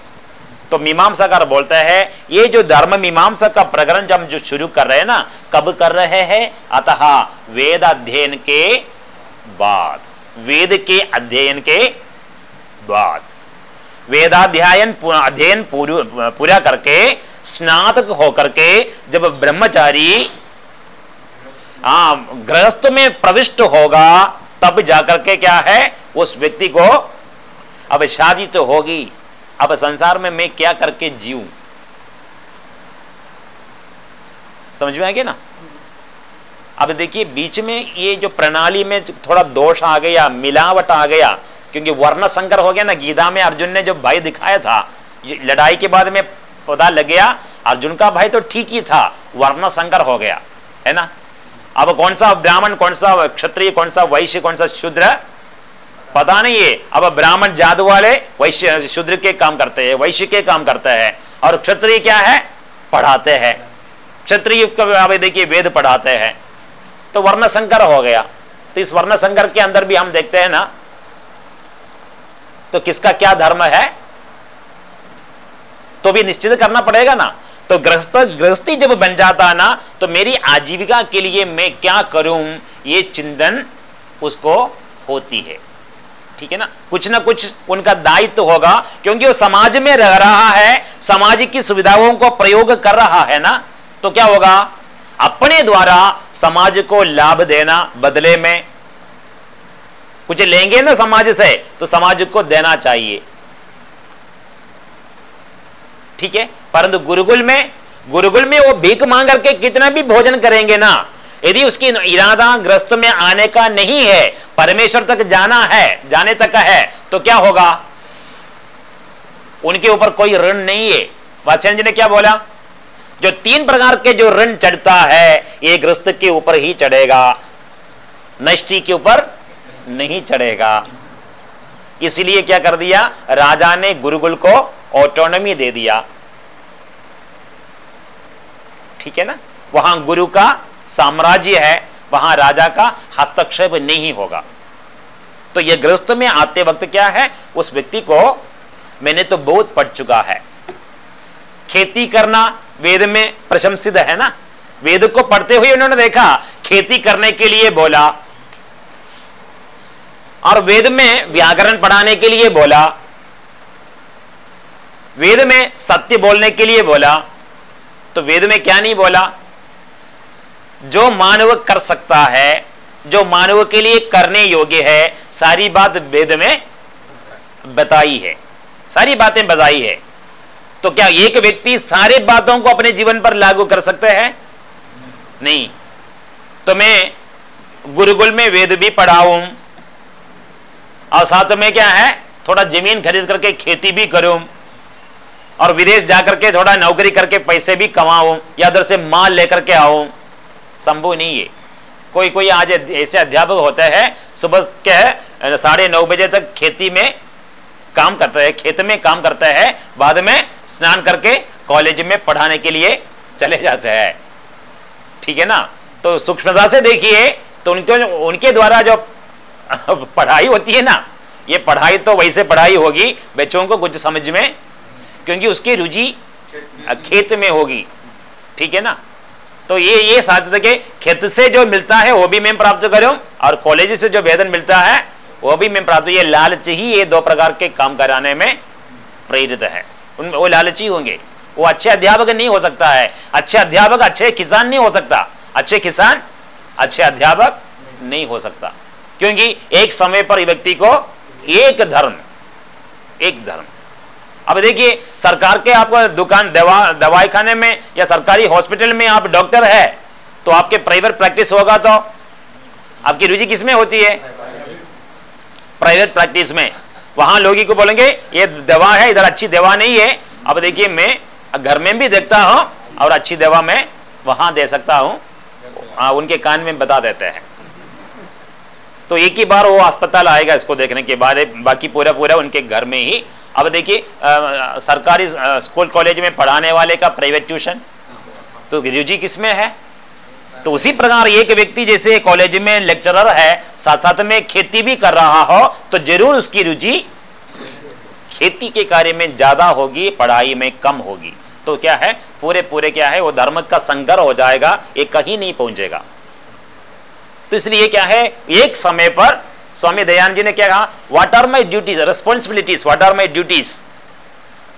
तो मीमांसाकार बोलता है, ये जो धर्म मीमांसा का प्रकरण जब जो शुरू कर रहे हैं ना, कब कर रहे हैं? अतः वेद अध्ययन के बाद। वेद के अध्ययन के बाद। वेदाध्यायन अध्ययन पूरा करके, स्नातक होकर के जब ब्रह्मचारी गृहस्थ में प्रविष्ट होगा, तब जाकर के क्या है, उस व्यक्ति को अब शादी तो होगी। अब संसार में मैं क्या करके जीव समझ में आ गया ना? अब देखिए, बीच में ये जो प्रणाली में थोड़ा दोष आ गया, मिलावट आ गया, क्योंकि वर्ण संकर हो गया ना, गीता में अर्जुन ने जो भाई दिखाया था लड़ाई के बाद में पता लग गया, अर्जुन का भाई तो ठीक ही था वर्ण संकर हो गया, है ना? अब कौन सा ब्राह्मण, कौन सा क्षत्रिय, कौन सा वैश्य, कौन सा शूद्र पता नहीं है अब ब्राह्मण जादू वाले वैश्य, शूद्र के काम करते हैं, वैश्य के काम करते हैं। और क्षत्रिय क्या है? पढ़ाते हैं। क्षत्रिय देखिए, वेद पढ़ाते हैं। तो वर्ण संकर हो गया। तो इस वर्ण संकर के अंदर भी हम देखते हैं ना तो किसका क्या धर्म है? तो भी निश्चित करना पड़ेगा ना। तो गृहस्थ गृहस्थी जब बन जाता ना तो मेरी आजीविका के लिए मैं क्या करूँ? ये चिंतन उसको होती है। ठीक है ना? कुछ ना कुछ उनका दायित्व तो होगा, क्योंकि वो समाज में रह रहा है, समाज की सुविधाओं को प्रयोग कर रहा है ना? तो क्या होगा? अपने द्वारा समाज को लाभ देना बदले में। कुछ लेंगे ना समाज से तो समाज को देना चाहिए। ठीक है? परंतु गुरुकुल में गुरुकुल में वो भीख मांग करके कितना भी भोजन करेंगे ना यदि उसकी इरादा ग्रस्त में आने का नहीं है, परमेश्वर तक जाना है, जाने तक है तो क्या होगा? उनके ऊपर कोई ऋण नहीं है। वात्स्यन जी ने क्या बोला? जो तीन प्रकार के जो ऋण चढ़ता है, ये ग्रस्त के ऊपर ही चढ़ेगा। नष्टी के ऊपर नहीं चढ़ेगा। इसलिए क्या कर दिया? राजा ने गुरुकुल को ऑटोनॉमी दे दिया। ठीक है ना? वहाँ गुरु का साम्राज्य है, वहाँ राजा का हस्तक्षेप नहीं होगा। तो यह गृहस्थ में आते वक्त क्या है? उस व्यक्ति को मैंने तो बहुत पढ़ चुका है। खेती करना वेद में प्रशंसित है ना? वेद को पढ़ते हुए उन्होंने देखा, खेती करने के लिए बोला और वेद में व्याकरण पढ़ाने के लिए बोला, वेद में सत्य बोलने के लिए बोला तो वेद में क्या नहीं बोला? जो मानव कर सकता है, जो मानव के लिए करने योग्य है, सारी बात वेद में बताई है। सारी बातें बताई है। तो क्या एक व्यक्ति सारे बातों को अपने जीवन पर लागू कर सकते हैं? नहीं। तो मैं गुरुकुल में वेद भी पढ़ाऊं, और साथ में क्या है, थोड़ा ज़मीन खरीद करके खेती भी करूँ, और विदेश जाकर के थोड़ा नौकरी करके पैसे भी कमाऊं, या उधर से माल लेकर के आऊँ। संभव नहीं है। कोई कोई आज ऐसे अध्यापक होते हैं सुबह के साढ़े नौ बजे तक खेती में काम करते हैं खेत में काम करते हैं बाद में स्नान करके कॉलेज में पढ़ाने के लिए चले जाते हैं। ठीक है ना? तो सूक्ष्मता से देखिए तो उनके उनके द्वारा जो पढ़ाई होती है ना ये पढ़ाई तो वैसे पढ़ाई होगी बच्चों को कुछ समझ में क्योंकि उसकी रुचि खेत में होगी। ठीक है ना? तो ये ये साथ के खेत से जो मिलता है, वो भी मैं प्राप्त करूँ, और कॉलेज से जो वेतन मिलता है, वो भी मैं प्राप्त, ये लालच ही ये दो प्रकार के काम कराने में प्रेरित है। उन, वो लालची होंगे। वो अच्छे अध्यापक नहीं हो सकता है। अच्छे अध्यापक, अच्छे किसान नहीं हो सकता। अच्छे किसान, अच्छे अध्यापक नहीं हो सकता। क्योंकि एक समय पर व्यक्ति को एक धर्म एक धर्म अब देखिए सरकार के आपको दुकान दवा दवाई खाने में या सरकारी हॉस्पिटल में आप डॉक्टर है तो आपके प्राइवेट प्रैक्टिस होगा तो? आपकी रुचि किसमें होती है? प्राइवेट प्रैक्टिस में। वहाँ लोगों को बोलेंगे ये दवा है इधर अच्छी दवा नहीं है। अब देखिए मैं घर में भी देखता हूँ और अच्छी दवा मैं वहाँ दे सकता हूँ। आ, उनके कान में बता देते हैं। तो एक ही बार वो अस्पताल आएगा इसको देखने के बाद बाकी पूरा पूरा उनके घर में ही अब देखिए सरकारी स्कूल कॉलेज में पढ़ाने वाले का प्राइवेट ट्यूशन तो रुचि किसमें है? तो उसी प्रकार एक व्यक्ति जैसे कॉलेज में लेक्चरर है साथ साथ में खेती भी कर रहा हो तो ज़रूर उसकी रुचि खेती के कार्य में ज़्यादा होगी, पढ़ाई में कम होगी। तो क्या है? पूरे पूरे क्या है? वो धर्म का संगर हो जाएगा ये कहीं नहीं पहुंचेगा। तो इसलिए क्या है? एक समय पर स्वामी दयान जी ने क्या कहा? What are my duties responsibilities what are my duties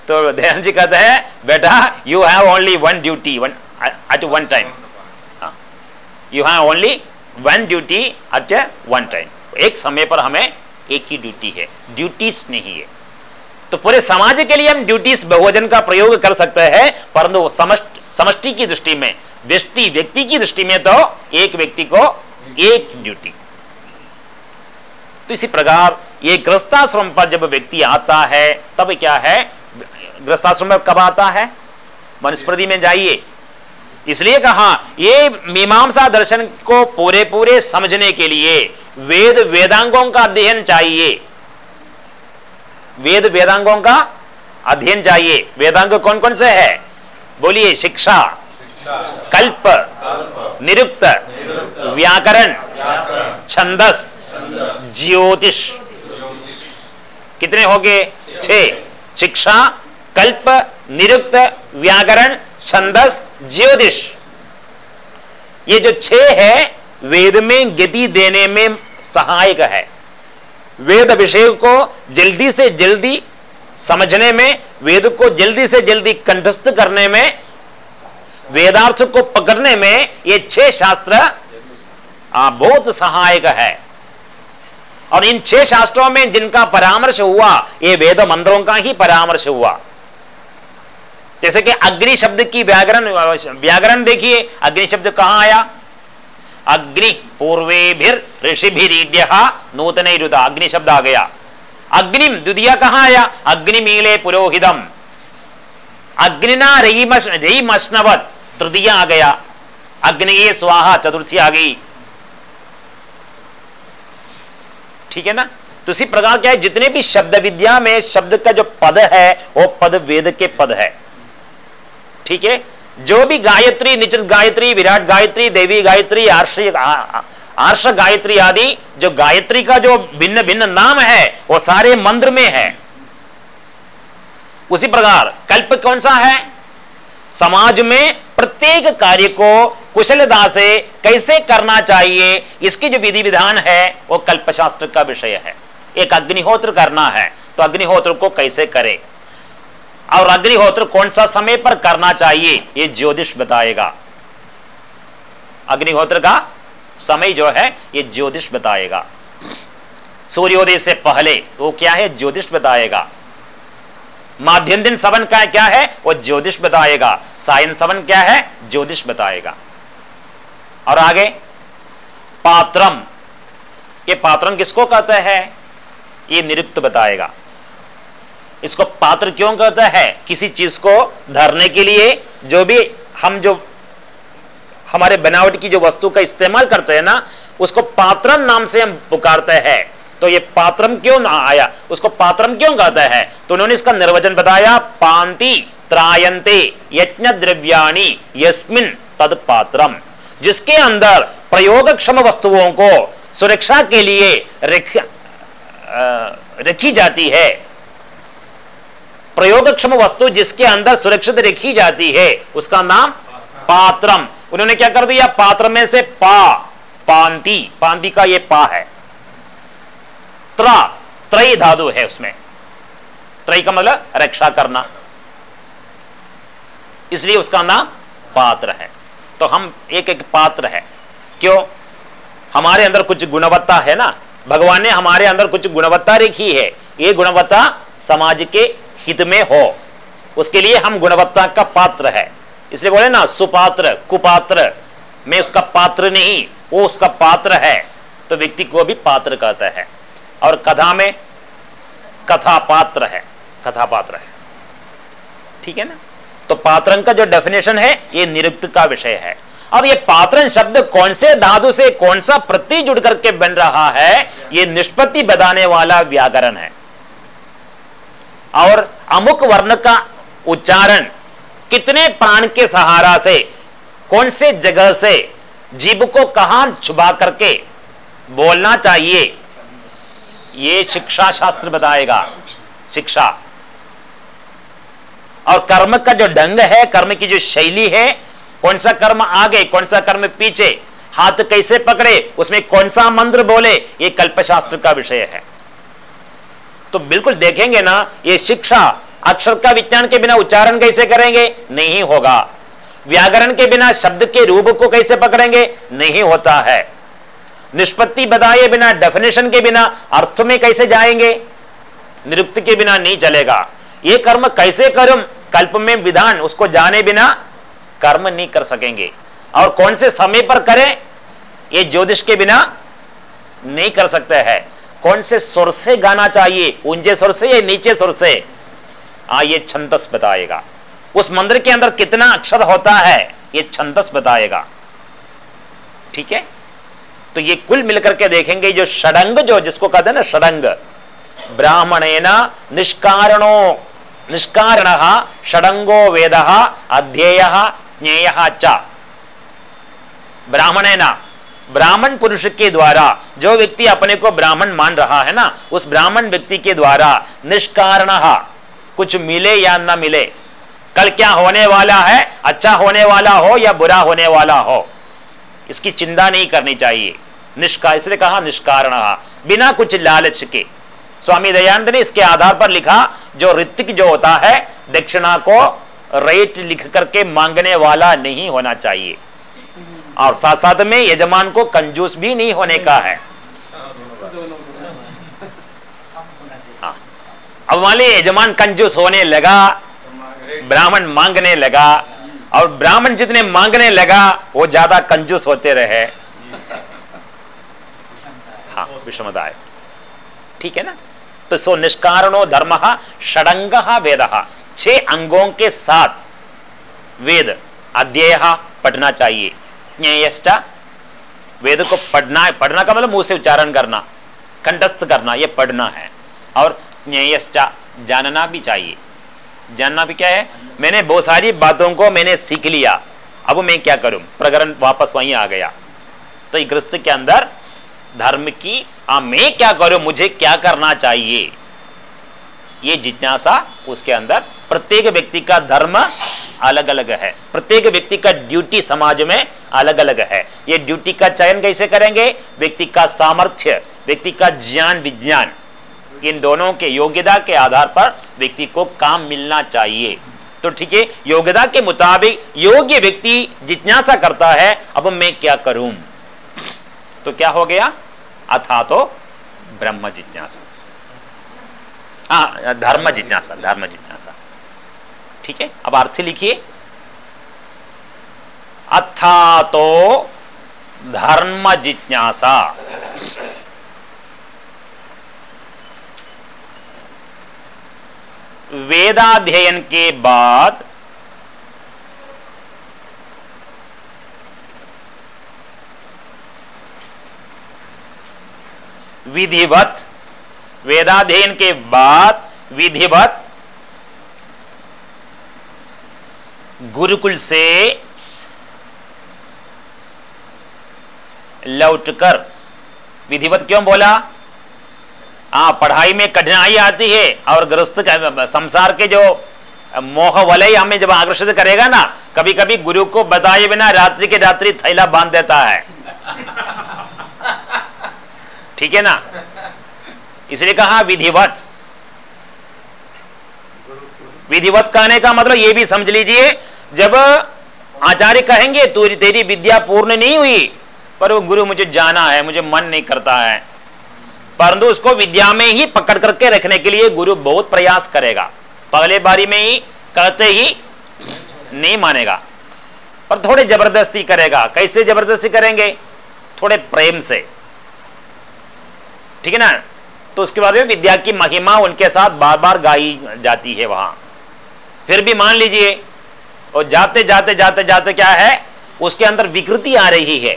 तो दयान जी कहते हैं, बेटा you have only one duty at one time you have only one duty at one time एक समय पर हमें एक ही ड्यूटी है। ड्यूटीज़ नहीं है। तो पूरे समाज के लिए हम ड्यूटीज़ बहुवचन का प्रयोग कर सकते हैं, परंतु समष्टि की दृष्टि में व्यक्ति व्यक्ति की दृष्टि में तो एक व्यक्ति को एक ड्यूटी तो इसी प्रकार ये ग्रस्ताश्रम पर जब व्यक्ति आता है तब क्या है? ग्रस्ताश्रम में कब आता है? मनुस्मृति में जाइए। इसलिए कहा ये मीमांसा दर्शन को पूरे पूरे समझने के लिए वेद वेदांगों का अध्ययन चाहिए। वेद वेदांगों का अध्ययन चाहिए। वेदांग कौन कौन से है? बोलिए शिक्षा कल्प निरुक्त व्याकरण छंदस ज्योतिष। कितने हो गए छह। शिक्षा, कल्प, निरुक्त, व्याकरण, छंदस, ज्योतिष। ये जो छह है, वेद में गति देने में सहायक है। वेद विषय को जल्दी से जल्दी समझने में, वेद को जल्दी से जल्दी कंठस्थ करने में, वेदार्थ को पकड़ने में ये छह शास्त्र बहुत सहायक है। और इन छह शास्त्रों में जिनका परामर्श हुआ, ये वेद मंत्रों का ही परामर्श हुआ। जैसे कि अग्नि शब्द की व्याकरण व्याकरण देखिए, अग्नि शब्द कहाँ आया? अग्नि पूर्वेभिर ऋषिभिरीड्य नूतन रुदा, अग्नि शब्द आ गया। अग्निम द्वितीय कहाँ आया? अग्निमीले पुरोहितम। अग्निना रही मशनवत तृतीय आ गया। अग्नि स्वाहा, चतुर्थी आ गई। ठीक है ना? तो इसी प्रकार क्या है? जितने भी शब्द विद्या में शब्द का जो पद है, वो पद वेद के पद है। ठीक है? जो भी गायत्री निचित गायत्री, विराट गायत्री, देवी गायत्री आर्ष आर्ष गायत्री आदि, जो गायत्री का जो भिन्न भिन्न नाम है, वो सारे मंत्र में है। उसी प्रकार, कल्प कौन सा है? समाज में प्रत्येक कार्य को कुशलता से कैसे करना चाहिए, इसकी जो विधि विधान है, वो कल्पशास्त्र का विषय है। एक अग्निहोत्र करना है तो अग्निहोत्र को कैसे करे? और अग्निहोत्र कौन सा समय पर करना चाहिए, ये ज्योतिष बताएगा। अग्निहोत्र का समय जो है, ये ज्योतिष बताएगा। सूर्योदय से पहले, वो क्या है? ज्योतिष बताएगा। माध्यम दिन सवन का क्या है? वो ज्योतिष बताएगा। सायन सवन क्या है? ज्योतिष बताएगा। और आगे, पात्रम। ये पात्रम किसको कहते हैं? ये निरुक्त बताएगा। इसको पात्र क्यों कहता है? किसी चीज़ को धरने के लिए जो भी हम जो हमारे बनावट की जो वस्तु का इस्तेमाल करते हैं ना, उसको पात्रम नाम से हम पुकारते हैं। तो ये पात्रम क्यों ना आया? उसको पात्रम क्यों कहता है? तो उन्होंने इसका निर्वचन बताया, पांति त्रायंते यज्ञ द्रव्याणी यस्मिन तद पात्रम। जिसके अंदर प्रयोगक्षम वस्तुओं को सुरक्षा के लिए रखी जाती है। प्रयोगक्षम वस्तु जिसके अंदर सुरक्षित रखी जाती है, उसका नाम पात्रम। उन्होंने क्या कर दिया? पात्र में से पा, पांति। पांति का ये पा है। त्रा त्रय धातु है उसमें। त्रय का मतलब रक्षा करना। इसलिए उसका नाम पात्र है। तो हम एक एक पात्र है। क्यों? हमारे अंदर कुछ गुणवत्ता है ना? भगवान ने हमारे अंदर कुछ गुणवत्ता रखी है। ये गुणवत्ता समाज के हित में हो। उसके लिए हम गुणवत्ता का पात्र है। इसलिए बोले ना, सुपात्र, कुपात्र, में उसका पात्र नहीं, वो उसका पात्र है। तो व्यक्ति को भी पात्र कहता है। और कथा में कथा पात्र है कथा पात्र है। ठीक है ना? तो पात्रन का जो डेफिनेशन है, ये निरुक्त का विषय है। अब ये पात्रन शब्द कौन से धातु से कौन सा प्रति जुड़ करके बन रहा है, ये निष्पत्ति बताने वाला व्याकरण है। और अमुक वर्ण का उच्चारण कितने प्राण के सहारा से, कौन से जगह से, जीव को कहाँ छुपा करके बोलना चाहिए ये शिक्षा शास्त्र बताएगा। शिक्षा। और कर्म का जो ढंग है, कर्म की जो शैली है, कौन सा कर्म आगे, कौन सा कर्म पीछे, हाथ कैसे पकड़े, उसमें कौन सा मंत्र बोले, ये कल्पशास्त्र का विषय है। तो बिल्कुल देखेंगे ना, ये शिक्षा अक्षर का विज्ञान के बिना उच्चारण कैसे करेंगे? नहीं होगा। व्याकरण के बिना शब्द के रूप को कैसे पकड़ेंगे? नहीं होता है। निष्पत्ति बताए बिना डेफिनेशन के बिना, अर्थ में कैसे जाएँगे? निरुक्त के बिना नहीं चलेगा। ये कर्म कैसे कर्म कल्प में विधान, उसको जाने बिना कर्म नहीं कर सकेंगे। और कौन से समय पर करें? ये ज्योतिष के बिना नहीं कर सकते हैं। कौन से सुर से गाना चाहिए? ऊँचे स्वर से या नीचे सुर से? आ ये छंदस बताएगा। उस मंदिर के अंदर कितना अक्षर होता है? ये छंदस बताएगा। ठीक है? तो ये कुल मिलकर के देखेंगे जो षडंग, जो जिसको कहते हैं ना षडंग, ब्राह्मणेन निष्कारणो, निष्कारण षडंगो वेद अध्येय ज्ञेय च। ब्राह्मणेन, ब्राह्मण पुरुष के द्वारा जो व्यक्ति अपने को ब्राह्मण मान रहा है ना, उस ब्राह्मण व्यक्ति के द्वारा निष्कारण, कुछ मिले या न मिले, कल क्या होने वाला है अच्छा होने वाला हो या बुरा होने वाला हो, इसकी चिंता नहीं करनी चाहिए। निष्का इसलिए कहा, निष्कारण। बिना कुछ लालच के। स्वामी दयानंद ने इसके आधार पर लिखा, जो ऋतिक जो होता है, दक्षिणा को रेट लिख करके मांगने वाला नहीं होना चाहिए। और साथ साथ में यजमान को कंजूस भी नहीं होने का है। हाँ। अब मान लीजिए, यजमान कंजूस होने लगा, ब्राह्मण मांगने लगा, और ब्राह्मण जितने मांगने लगा, वो ज़्यादा कंजूस होते रहे। विषमदाय ठीक है ना? तो सो निष्कारणो धर्म षडंग वेद। छह अंगों के साथ वेद। अध्यय पढ़ना चाहिए। वेद को पढ़ना है। पढ़ना का मतलब मुँह से उच्चारण करना। कंठस्थ करना यह पढ़ना है। और ज्ञेयष्टा जानना भी चाहिए। जानना भी क्या है? मैंने बहुत सारी बातों को मैंने सीख लिया। अब मैं क्या करूँ? प्रकरण वापस वहीं आ गया। तो ग्रस्त के अंदर धर्म की, आ, मैं क्या करूँ? मुझे क्या करना चाहिए? ये जिज्ञासा उसके अंदर प्रत्येक व्यक्ति का धर्म अलग अलग है। प्रत्येक व्यक्ति का ड्यूटी समाज में अलग अलग है। ये ड्यूटी का चयन कैसे करेंगे? व्यक्ति का सामर्थ्य, व्यक्ति का ज्ञान, विज्ञान। इन दोनों के योग्यता के आधार पर व्यक्ति को काम मिलना चाहिए। तो ठीक है, योग्यता के मुताबिक योग्य व्यक्ति जिज्ञासा करता है, अब मैं क्या करूँ? तो क्या हो गया? अथा तो ब्रह्म जिज्ञासा। हाँ धर्म जिज्ञासा धर्म जिज्ञासा। ठीक है? अब अर्थ लिखिए। अथा तो धर्म जिज्ञासा। वेदाध्ययन के बाद विधिवत, वेदाध्ययन के बाद विधिवत, गुरुकुल से लौटकर, विधिवत क्यों बोला? हाँ पढ़ाई में कठिनाई आती है और ग्रस्त संसार के जो मोह वलय हमें जब आकर्षित करेगा ना कभी कभी गुरु को बताए बिना रात्रि के रात्रि थैला बाँध देता है। ठीक है ना? इसलिए कहा विधिवत। विधिवत कहने का मतलब यह भी समझ लीजिए, जब आचार्य कहेंगे, तू तेरी विद्या पूर्ण नहीं हुई, पर वो गुरु मुझे जाना है, मुझे मन नहीं करता है। परंतु उसको विद्या में ही पकड़ करके रखने के लिए गुरु बहुत प्रयास करेगा। पहले बारी में ही कहते ही नहीं मानेगा। पर थोड़े ज़बरदस्ती करेगा। कैसे ज़बरदस्ती करेंगे? थोड़े प्रेम से। ठीक है ना? तो उसके बाद में विद्या की महिमा उनके साथ बार बार गाई जाती है वहाँ। फिर भी मान लीजिए, और जाते जाते जाते जाते क्या है? उसके अंदर विकृति आ रही है।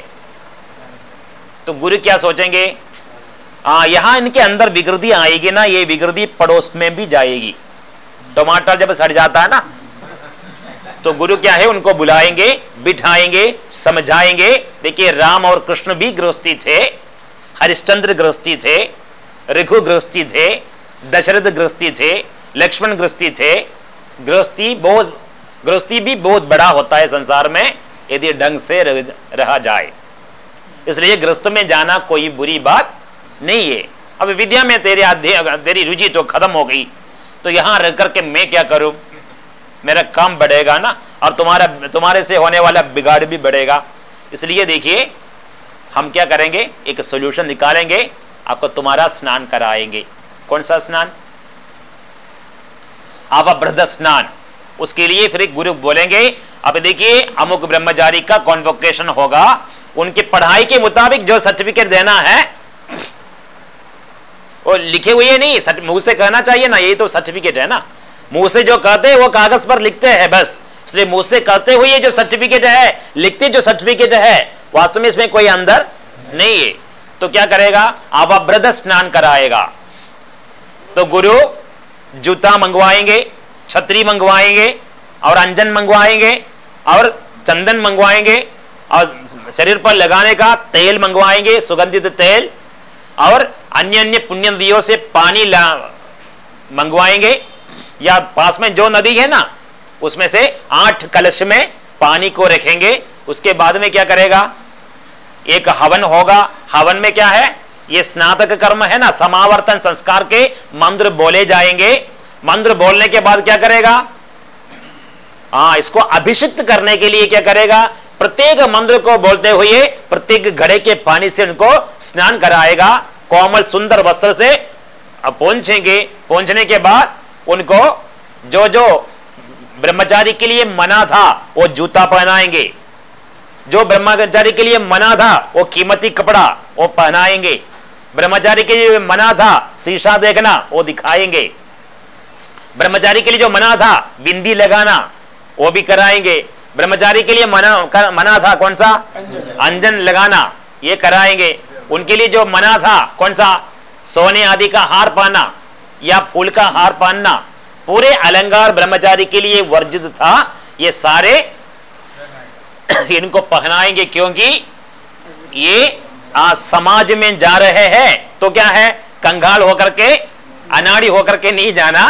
तो गुरु क्या सोचेंगे? हाँ यहाँ इनके अंदर विकृति आएगी ना, ये विकृति पड़ोस में भी जाएगी। टमाटर जब सड़ जाता है ना तो गुरु क्या है, उनको बुलाएँगे, बिठाएँगे, समझाएँगे। देखिए, राम और कृष्ण भी गृहस्थी थे। हरिश्चंद्र गृहस्थी थे रघु गृहस्थी थे दशरथ गृहस्थी थे लक्ष्मण गृहस्थी थे। गृहस्थी बहुत गृहस्थी भी बहुत बड़ा होता है संसार में, यदि ढंग से रहा जाए। इसलिए गृहस्थ में जाना कोई बुरी बात नहीं है। अब विद्या में तेरे तेरी रुचि तो खत्म हो गई तो यहाँ रह करके मैं क्या करूँ? मेरा काम बढ़ेगा ना, और तुम्हारा, तुम्हारे से होने वाला बिगाड़ भी बढ़ेगा। इसलिए देखिए हम क्या करेंगे? एक सोल्यूशन निकालेंगे, आपको तुम्हारा स्नान कराएँगे। कौन सा स्नान? आप ब्रद स्नान। उसके लिए फिर एक गुरु बोलेंगे, अब देखिए, अमुक ब्रह्मचारी का कॉन्वोकेशन होगा। उनकी पढ़ाई के मुताबिक जो सर्टिफिकेट देना है, वो लिखे हुए नहीं मुँह से कहना चाहिए ना, यही तो सर्टिफिकेट है ना। मुँह से जो कहते हैं, वो कागज़ पर लिखते हैं बस। इसलिए मुँह से कहते हुए जो सर्टिफिकेट है, लिखते जो सर्टिफिकेट है वास्तव में इसमें कोई अंदर नहीं है। तो क्या करेगा? आप ब्रद स्नान कराएगा। तो गुरु जूता मंगवाएँगे, छतरी मंगवाएँगे, और अंजन मंगवाएँगे, और चंदन मंगवाएँगे, और शरीर पर लगाने का तेल मंगवाएँगे, सुगंधित तेल, और अन्य अन्य पुण्य नदियों से पानी मंगवाएँगे। या पास में जो नदी है ना, उसमें से आठ कलश में पानी को रखेंगे उसके बाद में क्या करेगा? एक हवन होगा। हवन में क्या है? ये स्नातक कर्म है ना, समावर्तन संस्कार के मंत्र बोले जाएँगे। मंत्र बोलने के बाद क्या करेगा? हाँ इसको अभिषिक्त करने के लिए क्या करेगा? प्रत्येक मंत्र को बोलते हुए प्रत्येक घड़े के पानी से उनको स्नान कराएगा। कोमल सुंदर वस्त्र से पहुँचेंगे पहुँचने के बाद उनको जो जो ब्रह्मचारी के लिए मना था, वो जूता पहनाएँगे। जो ब्रह्मचारी के लिए मना था वो कीमती कपड़ा वो पहनाएँगे। ब्रह्मचारी के लिए मना था शीशा देखना वो दिखाएँगे। ब्रह्मचारी के लिए जो मना था बिंदी लगाना वो भी कराएँगे। ब्रह्मचारी के लिए मना कर, मना था कौन सा? अंजन। लगाना ये कराएँगे। उनके लिए जो मना था कौन सा? सोने आदि का हार पाना या फूल का हार पहनना पूरे अलंकार ब्रह्मचारी के लिए वर्जित था ये सारे इनको पहनाएँगे क्योंकि ये आ, समाज में जा रहे हैं तो क्या है? कंगाल होकर के अनाड़ी होकर के नहीं जाना।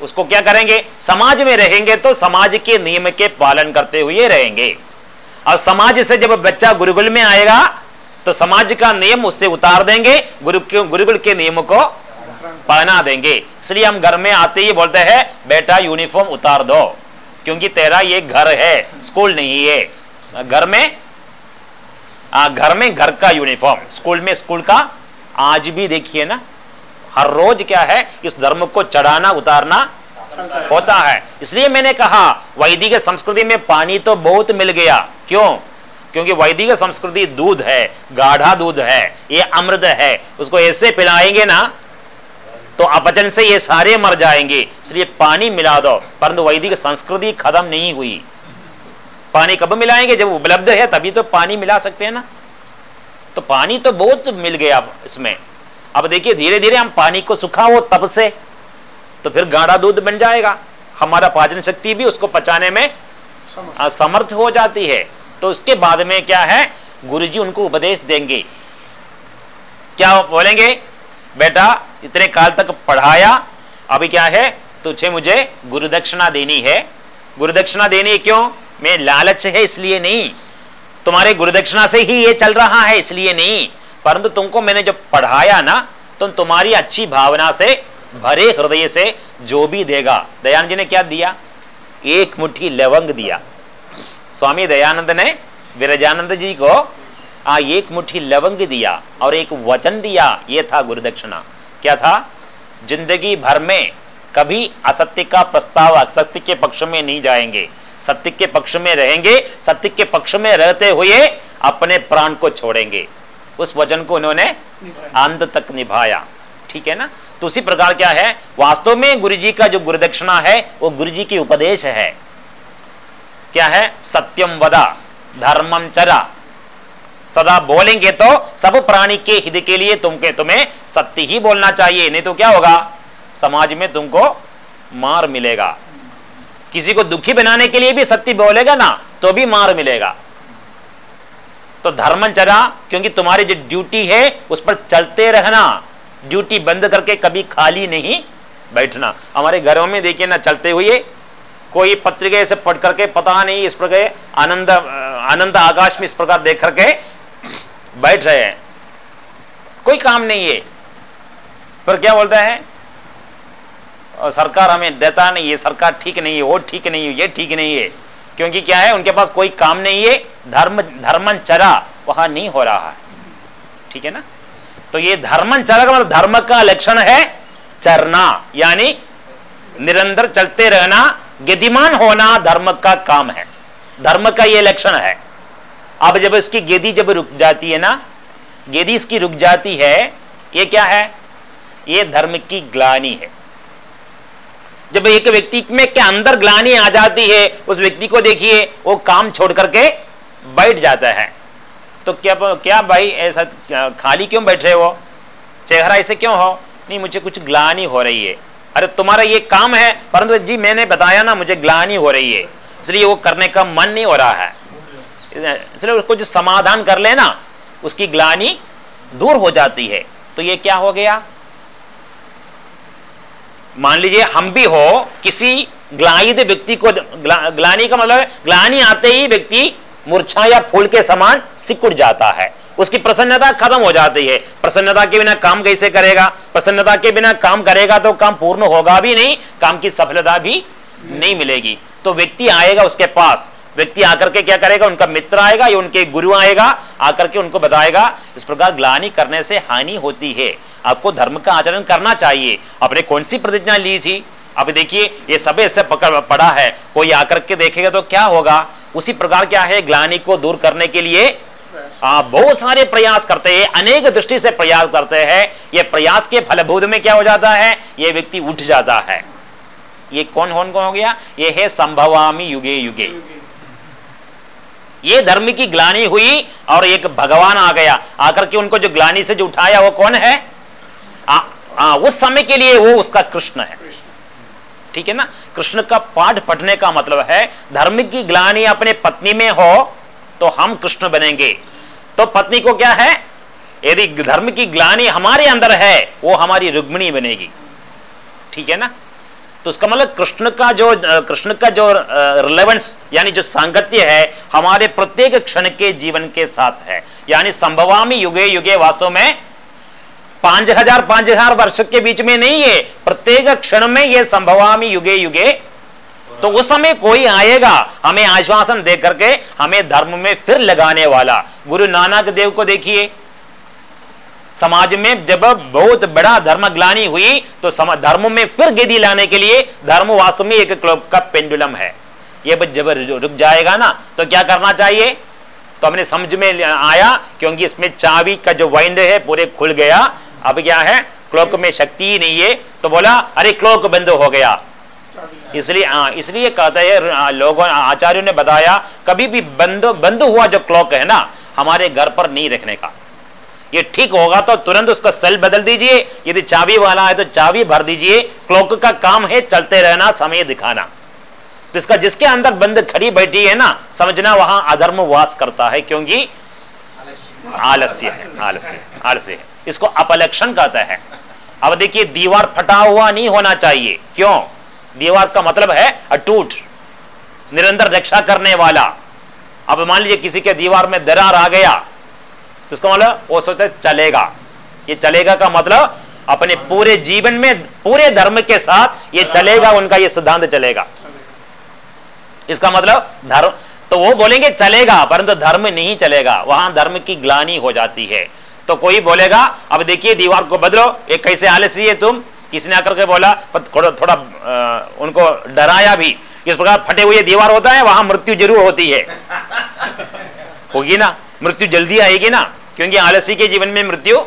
उसको क्या करेंगे? समाज में रहेंगे तो समाज के नियम के पालन करते हुए रहेंगे। और समाज से जब बच्चा गुरुकुल में आएगा तो समाज का नियम उससे उतार देंगे गुरु गुरुकुल के नियम को पहना देंगे। इसलिए हम घर में आते ही बोलते हैं बेटा यूनिफॉर्म उतार दो। क्योंकि तेरा ये घर है स्कूल नहीं है। घर में आ, घर में घर का यूनिफॉर्म स्कूल में स्कूल का आज भी देखिए ना हर रोज क्या है इस धर्म को चढ़ाना उतारना होता है। इसलिए मैंने कहा वैदिक संस्कृति में पानी तो बहुत मिल गया। क्यों? क्योंकि वैदिक संस्कृति दूध है गाढ़ा दूध है ये अमृत है उसको ऐसे पिलाएँगे ना तो अपचन से ये सारे मर जाएँगे। इसलिए पानी मिला दो। परंतु वैदिक संस्कृति खत्म नहीं हुई। पानी कब मिलाएँगे? जब उपलब्ध है तभी तो पानी मिला सकते हैं ना। तो पानी तो बहुत मिल गया इसमें। अब देखिए धीरे धीरे हम पानी को सुखा हो तब से तो फिर गाढ़ा दूध बन जाएगा। हमारा पाचन शक्ति भी उसको पचाने में समर्थ। हो जाती है। तो उसके बाद में क्या है? गुरु जी उनको उपदेश देंगे। क्या बोलेंगे? बेटा, इतने काल तक पढ़ाया, अभी क्या है? तुझे मुझे गुरुदक्षिणा देनी है। गुरु दक्षिणा देनी क्यों? मैं लालच है इसलिए नहीं। तुम्हारे गुरुदक्षिणा से ही ये चल रहा है इसलिए नहीं। परंतु तुमको मैंने जो पढ़ाया ना तो तुम्हारी अच्छी भावना से, भरे हृदय से जो भी देगा। दयानंद जी ने क्या दिया? एक मुट्ठी लवंग दिया। स्वामी दयानंद ने विरजानंद जी को आ एक मुट्ठी लवंग दिया और एक वचन दिया ये था गुरुदक्षिणा। क्या था? ज़िंदगी भर में कभी असत्य का प्रस्ताव असत्य के पक्ष में नहीं जाएँगे। सत्य के पक्ष में रहेंगे सत्य के पक्ष में रहते हुए अपने प्राण को छोड़ेंगे। उस वचन को उन्होंने अंत तक निभाया। ठीक है ना? तो उसी प्रकार क्या है? वास्तव में गुरु जी का जो गुरुदक्षिणा है वो गुरु जी की उपदेश है। क्या है? सत्यम वदा धर्मम चरा। सदा बोलेंगे तो सब प्राणी के हित के लिए तुमके तुम्हें सत्य ही बोलना चाहिए। नहीं तो क्या होगा? समाज में तुमको मार मिलेगा। किसी को दुखी बनाने के लिए भी सत्य बोलेगा ना तो भी मार मिलेगा। तो धर्मचरा क्योंकि तुम्हारी जो ड्यूटी है, उस पर चलते रहना। ड्यूटी बंद करके कभी खाली नहीं बैठना। हमारे घरों में देखिए ना, चलते हुए कोई पत्रिका से पढ़ करके, पता नहीं, इस प्रकार आनंद आनंद आकाश में इस प्रकार देख करके बैठ रहे हैं। कोई काम नहीं है। पर क्या बोलता है? और सरकार हमें देता नहीं ये सरकार ठीक नहीं है, वो ठीक नहीं है, ये ठीक नहीं है। क्योंकि क्या है? उनके पास कोई काम नहीं है। धर्म धर्मन चरा वहाँ नहीं हो रहा है। ठीक है ना? तो ये धर्मन चरा का मतलब धर्म का लक्षण है चरना। यानी निरंतर चलते रहना, गतिमान होना धर्म का काम है। धर्म का यह लक्षण है। अब जब इसकी गेदी जब रुक जाती है ना, गेदी इसकी रुक जाती है, ये क्या है? ये धर्म की ग्लानी है। जब एक व्यक्ति में के अंदर ग्लानी आ जाती है, उस व्यक्ति को देखिए, वो काम छोड़ करके बैठ जाता है। तो क्या क्या भाई, ऐसा खाली क्यों बैठ रहे हो? चेहरा ऐसे क्यों हो? नहीं, मुझे कुछ ग्लानी हो रही है। अरे, तुम्हारा ये काम है, परंतु जी, मैंने बताया ना, मुझे ग्लानी हो रही है। इसलिए वो करने का मन नहीं हो रहा है। इसलिए कुछ समाधान कर लेना उसकी ग्लानी दूर हो जाती है। तो ये क्या हो गया? मान लीजिए हम भी हो किसी ग्लाइद व्यक्ति को ग्ला, ग्लानी का मतलब ग्लानी आते ही व्यक्ति मूर्छा या फूल के समान सिकुड़ जाता है। उसकी प्रसन्नता खत्म हो जाती है। प्रसन्नता के बिना काम कैसे करेगा? प्रसन्नता के बिना काम करेगा तो काम पूर्ण होगा भी नहीं काम की सफलता भी नहीं मिलेगी। तो व्यक्ति आएगा उसके पास व्यक्ति आकर के क्या करेगा? उनका मित्र आएगा या उनके गुरु आएगा आकर के उनको बताएगा इस प्रकार ग्लानी करने से हानि होती है। आपको धर्म का आचरण करना चाहिए। आपने कौन सी प्रतिज्ञा ली थी? अब देखिए ये सब ऐसे पकड़ पड़ा है। कोई आकर के देखेगा तो क्या होगा? उसी प्रकार क्या है? ग्लानी को दूर करने के लिए आप बहुत सारे प्रयास करते हैं अनेक दृष्टि से प्रयास करते हैं। ये प्रयास के फलभूत में क्या हो जाता है? ये व्यक्ति उठ जाता है। ये कौन कौन कौन हो गया? ये है संभवामी युगे युगे। युगे। ये धर्म की ग्लानी हुई और एक भगवान आ गया। आकर के उनको जो ग्लानी से जो उठाया वो कौन है? आ, आ, उस समय के लिए वो उसका कृष्ण है। ठीक है ना? कृष्ण का पाठ पढ़ने का मतलब है धर्म की ग्लानी अपने पत्नी में हो तो हम कृष्ण बनेंगे। तो पत्नी को क्या है? यदि धर्म की ग्लानी हमारे अंदर है वो हमारी रुग्मणी बनेगी। ठीक है ना? तो उसका मतलब कृष्ण का जो कृष्ण का जो रिलेवेंस यानी जो सांगत्य है, हमारे प्रत्येक क्षण के जीवन के साथ है। यानी संभवामी युगे युगे वास्तव में पाँच हज़ार पाँच हज़ार वर्ष के बीच में नहीं है। प्रत्येक क्षण में यह संभवामी युगे युगे। तो उस समय कोई आएगा, हमें आश्वासन दे करके हमें धर्म में फिर लगाने वाला। गुरु नानक देव को देखिए। समाज में जब बहुत बड़ा धर्म ग्लानी हुई तो धर्म में फिर गिदी लाने के लिए धर्म वास्तव में एक क्लब का पेंडुलम है। ये जब रुक जाएगा ना तो क्या करना चाहिए? तो हमने समझ में आया, क्योंकि इसमें चाबी का जो वाइंड है, पूरे खुल गया। अब क्या है? क्लोक में शक्ति ही नहीं है। तो बोला, अरे क्लोक बंद हो गया। इसलिए हाँ इसलिए कहते हैं लोगों, आचार्यों ने बताया, कभी भी बंद बंद हुआ जो क्लॉक है ना, हमारे घर पर नहीं रखने का। ये ठीक होगा तो तुरंत उसका सेल बदल दीजिए। यदि चाबी वाला है तो चाबी भर दीजिए। क्लॉक का काम है चलते रहना, समय दिखाना। तो इसका जिसके अंदर बंद खड़ी बैठी है ना, समझना वहाँ अधर्म वास करता है, क्योंकि आलस्य है, आलस्य आलस्य है। इसको अपलक्षण कहते हैं। अब देखिए, दीवार फटा हुआ नहीं होना चाहिए। क्यों? दीवार का मतलब है अटूट, निरंतर रक्षा करने वाला। अब मान लीजिए किसी के दीवार में दरार आ गया तो मतलब? वो सोचते चलेगा। ये चलेगा का मतलब अपने पूरे जीवन में, पूरे धर्म के साथ ये चलेगा, उनका ये सिद्धांत चलेगा। इसका मतलब धर्म तो वो बोलेंगे चलेगा, परंतु धर्म नहीं चलेगा, वहाँ धर्म की ग्लानी हो जाती है। तो कोई बोलेगा, अब देखिए दीवार को बदलो एक कैसे आलसी है तुम? किसी ने आकर के बोला थोड़ा थोड़ा उनको डराया भी। इस प्रकार फटे हुए दीवार होता है, वहाँ मृत्यु ज़रूर होती है। होगी ना? मृत्यु जल्दी आएगी ना? क्योंकि आलसी के जीवन में मृत्यु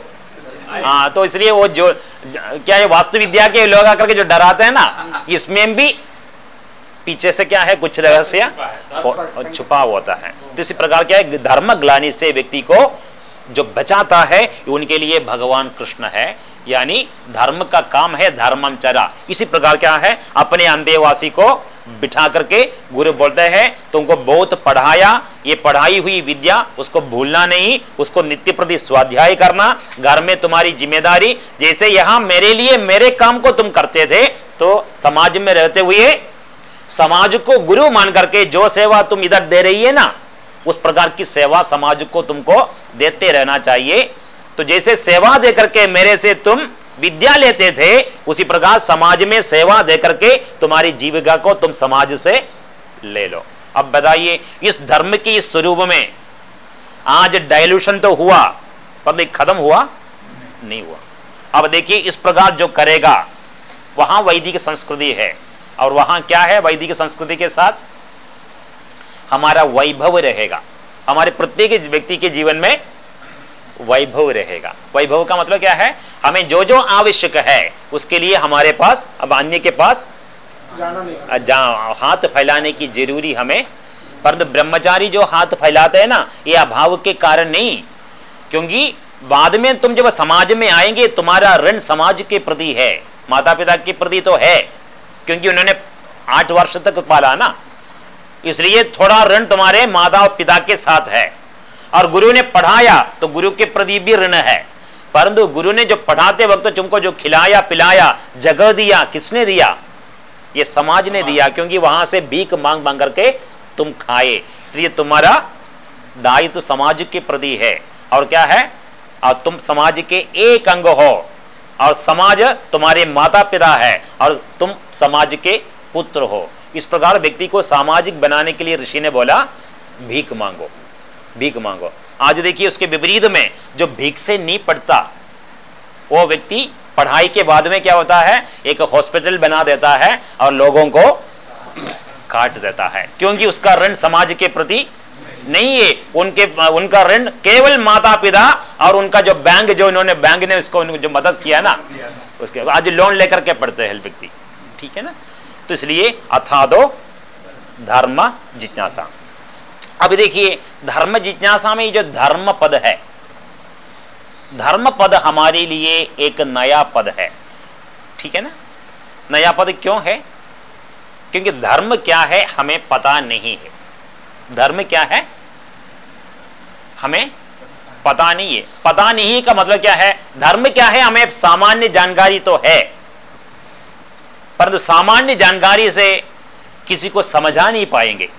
हाँ तो इसलिए वो जो क्या है वास्तु विद्या के लोग आकर के जो डराते हैं ना, इसमें भी पीछे से क्या है, कुछ रहस्य छुपा होता है। तो इसी प्रकार क्या है, धर्म ग्लानी से व्यक्ति को जो बचाता है, उनके लिए भगवान कृष्ण है। यानी धर्म का काम है धर्मम चरा। इसी प्रकार क्या है? अपने अंधेवासी को बिठा करके गुरु बोलते हैं, तुमको बहुत पढ़ाया, ये पढ़ाई हुई विद्या, उसको भूलना नहीं, उसको नित्य प्रति स्वाध्याय करना, घर में तुम्हारी ज़िम्मेदारी, जैसे यहाँ मेरे लिए मेरे काम को तुम करते थे तो समाज में रहते हुए समाज को गुरु मान करके जो सेवा तुम इधर दे रही है ना, उस प्रकार की सेवा समाज को तुमको देते रहना चाहिए। तो जैसे सेवा देकर के मेरे से तुम विद्या लेते थे, उसी प्रकार समाज में सेवा देकर के तुम्हारी जीविका को तुम समाज से ले लो। अब बताइए, इस धर्म के इस स्वरूप में आज डायल्यूशन तो हुआ पर खत्म हुआ? नहीं हुआ। अब देखिए, इस प्रकार जो करेगा, वहाँ वैदिक संस्कृति है। और वहाँ क्या है वैदिक संस्कृति के साथ? हमारा वैभव रहेगा। हमारे प्रत्येक व्यक्ति के जीवन में वैभव रहेगा। वैभव का मतलब क्या है? हमें जो जो आवश्यक है उसके लिए हमारे पास अब अन्य के पास जा हाथ फैलाने की ज़रूरी हमें परंतु ब्रह्मचारी जो हाथ फैलाते हैं ना ये अभाव के कारण नहीं। क्योंकि बाद में तुम जब समाज में आएँगे तुम्हारा ऋण समाज के प्रति है माता पिता के प्रति तो है क्योंकि उन्होंने आठ वर्ष तक पाला ना। इसलिए थोड़ा ऋण तुम्हारे माता और पिता के साथ है। और गुरु ने पढ़ाया तो गुरु के प्रति भी ऋण है। परंतु गुरु ने जो पढ़ाते वक्त तुमको जो खिलाया, पिलाया, जगह दिया, किसने दिया? ये समाज ने दिया, क्योंकि वहाँ से भीख मांग मांग करके तुम खाए। इसलिए तुम्हारा दायित्व तो समाज के प्रति है। और क्या है? और तुम समाज के एक अंग हो। और समाज तुम्हारे माता पिता है, और तुम समाज के पुत्र हो। इस प्रकार व्यक्ति को सामाजिक बनाने के लिए ऋषि ने बोला, भीख मांगो। भीख मांगो। आज देखिए उसके विपरीत में जो भीख से नहीं पड़ता, वो व्यक्ति पढ़ाई के बाद में क्या होता है? एक हॉस्पिटल बना देता है और लोगों को काट देता है। क्योंकि उसका ऋण समाज के प्रति नहीं है। उनके, उनका ऋण केवल माता पिता और उनका जो बैंक जो इन्होंने बैंक ने उसको जो मदद किया ना, उसके आज लोन लेकर के पढ़ते हैं व्यक्ति। ठीक है ना? तो इसलिए अथा दो धर्म जिज्ञासा। अब देखिए, धर्म जिज्ञासा में जो धर्म पद है, धर्म पद हमारे लिए एक नया पद है। ठीक है ना? नया पद क्यों है? क्योंकि धर्म क्या है, हमें पता नहीं है। धर्म क्या है? हमें पता नहीं है। पता नहीं का मतलब क्या है? धर्म क्या है, हमें सामान्य जानकारी तो है। परंतु सामान्य जानकारी से किसी को समझा नहीं पाएँगे।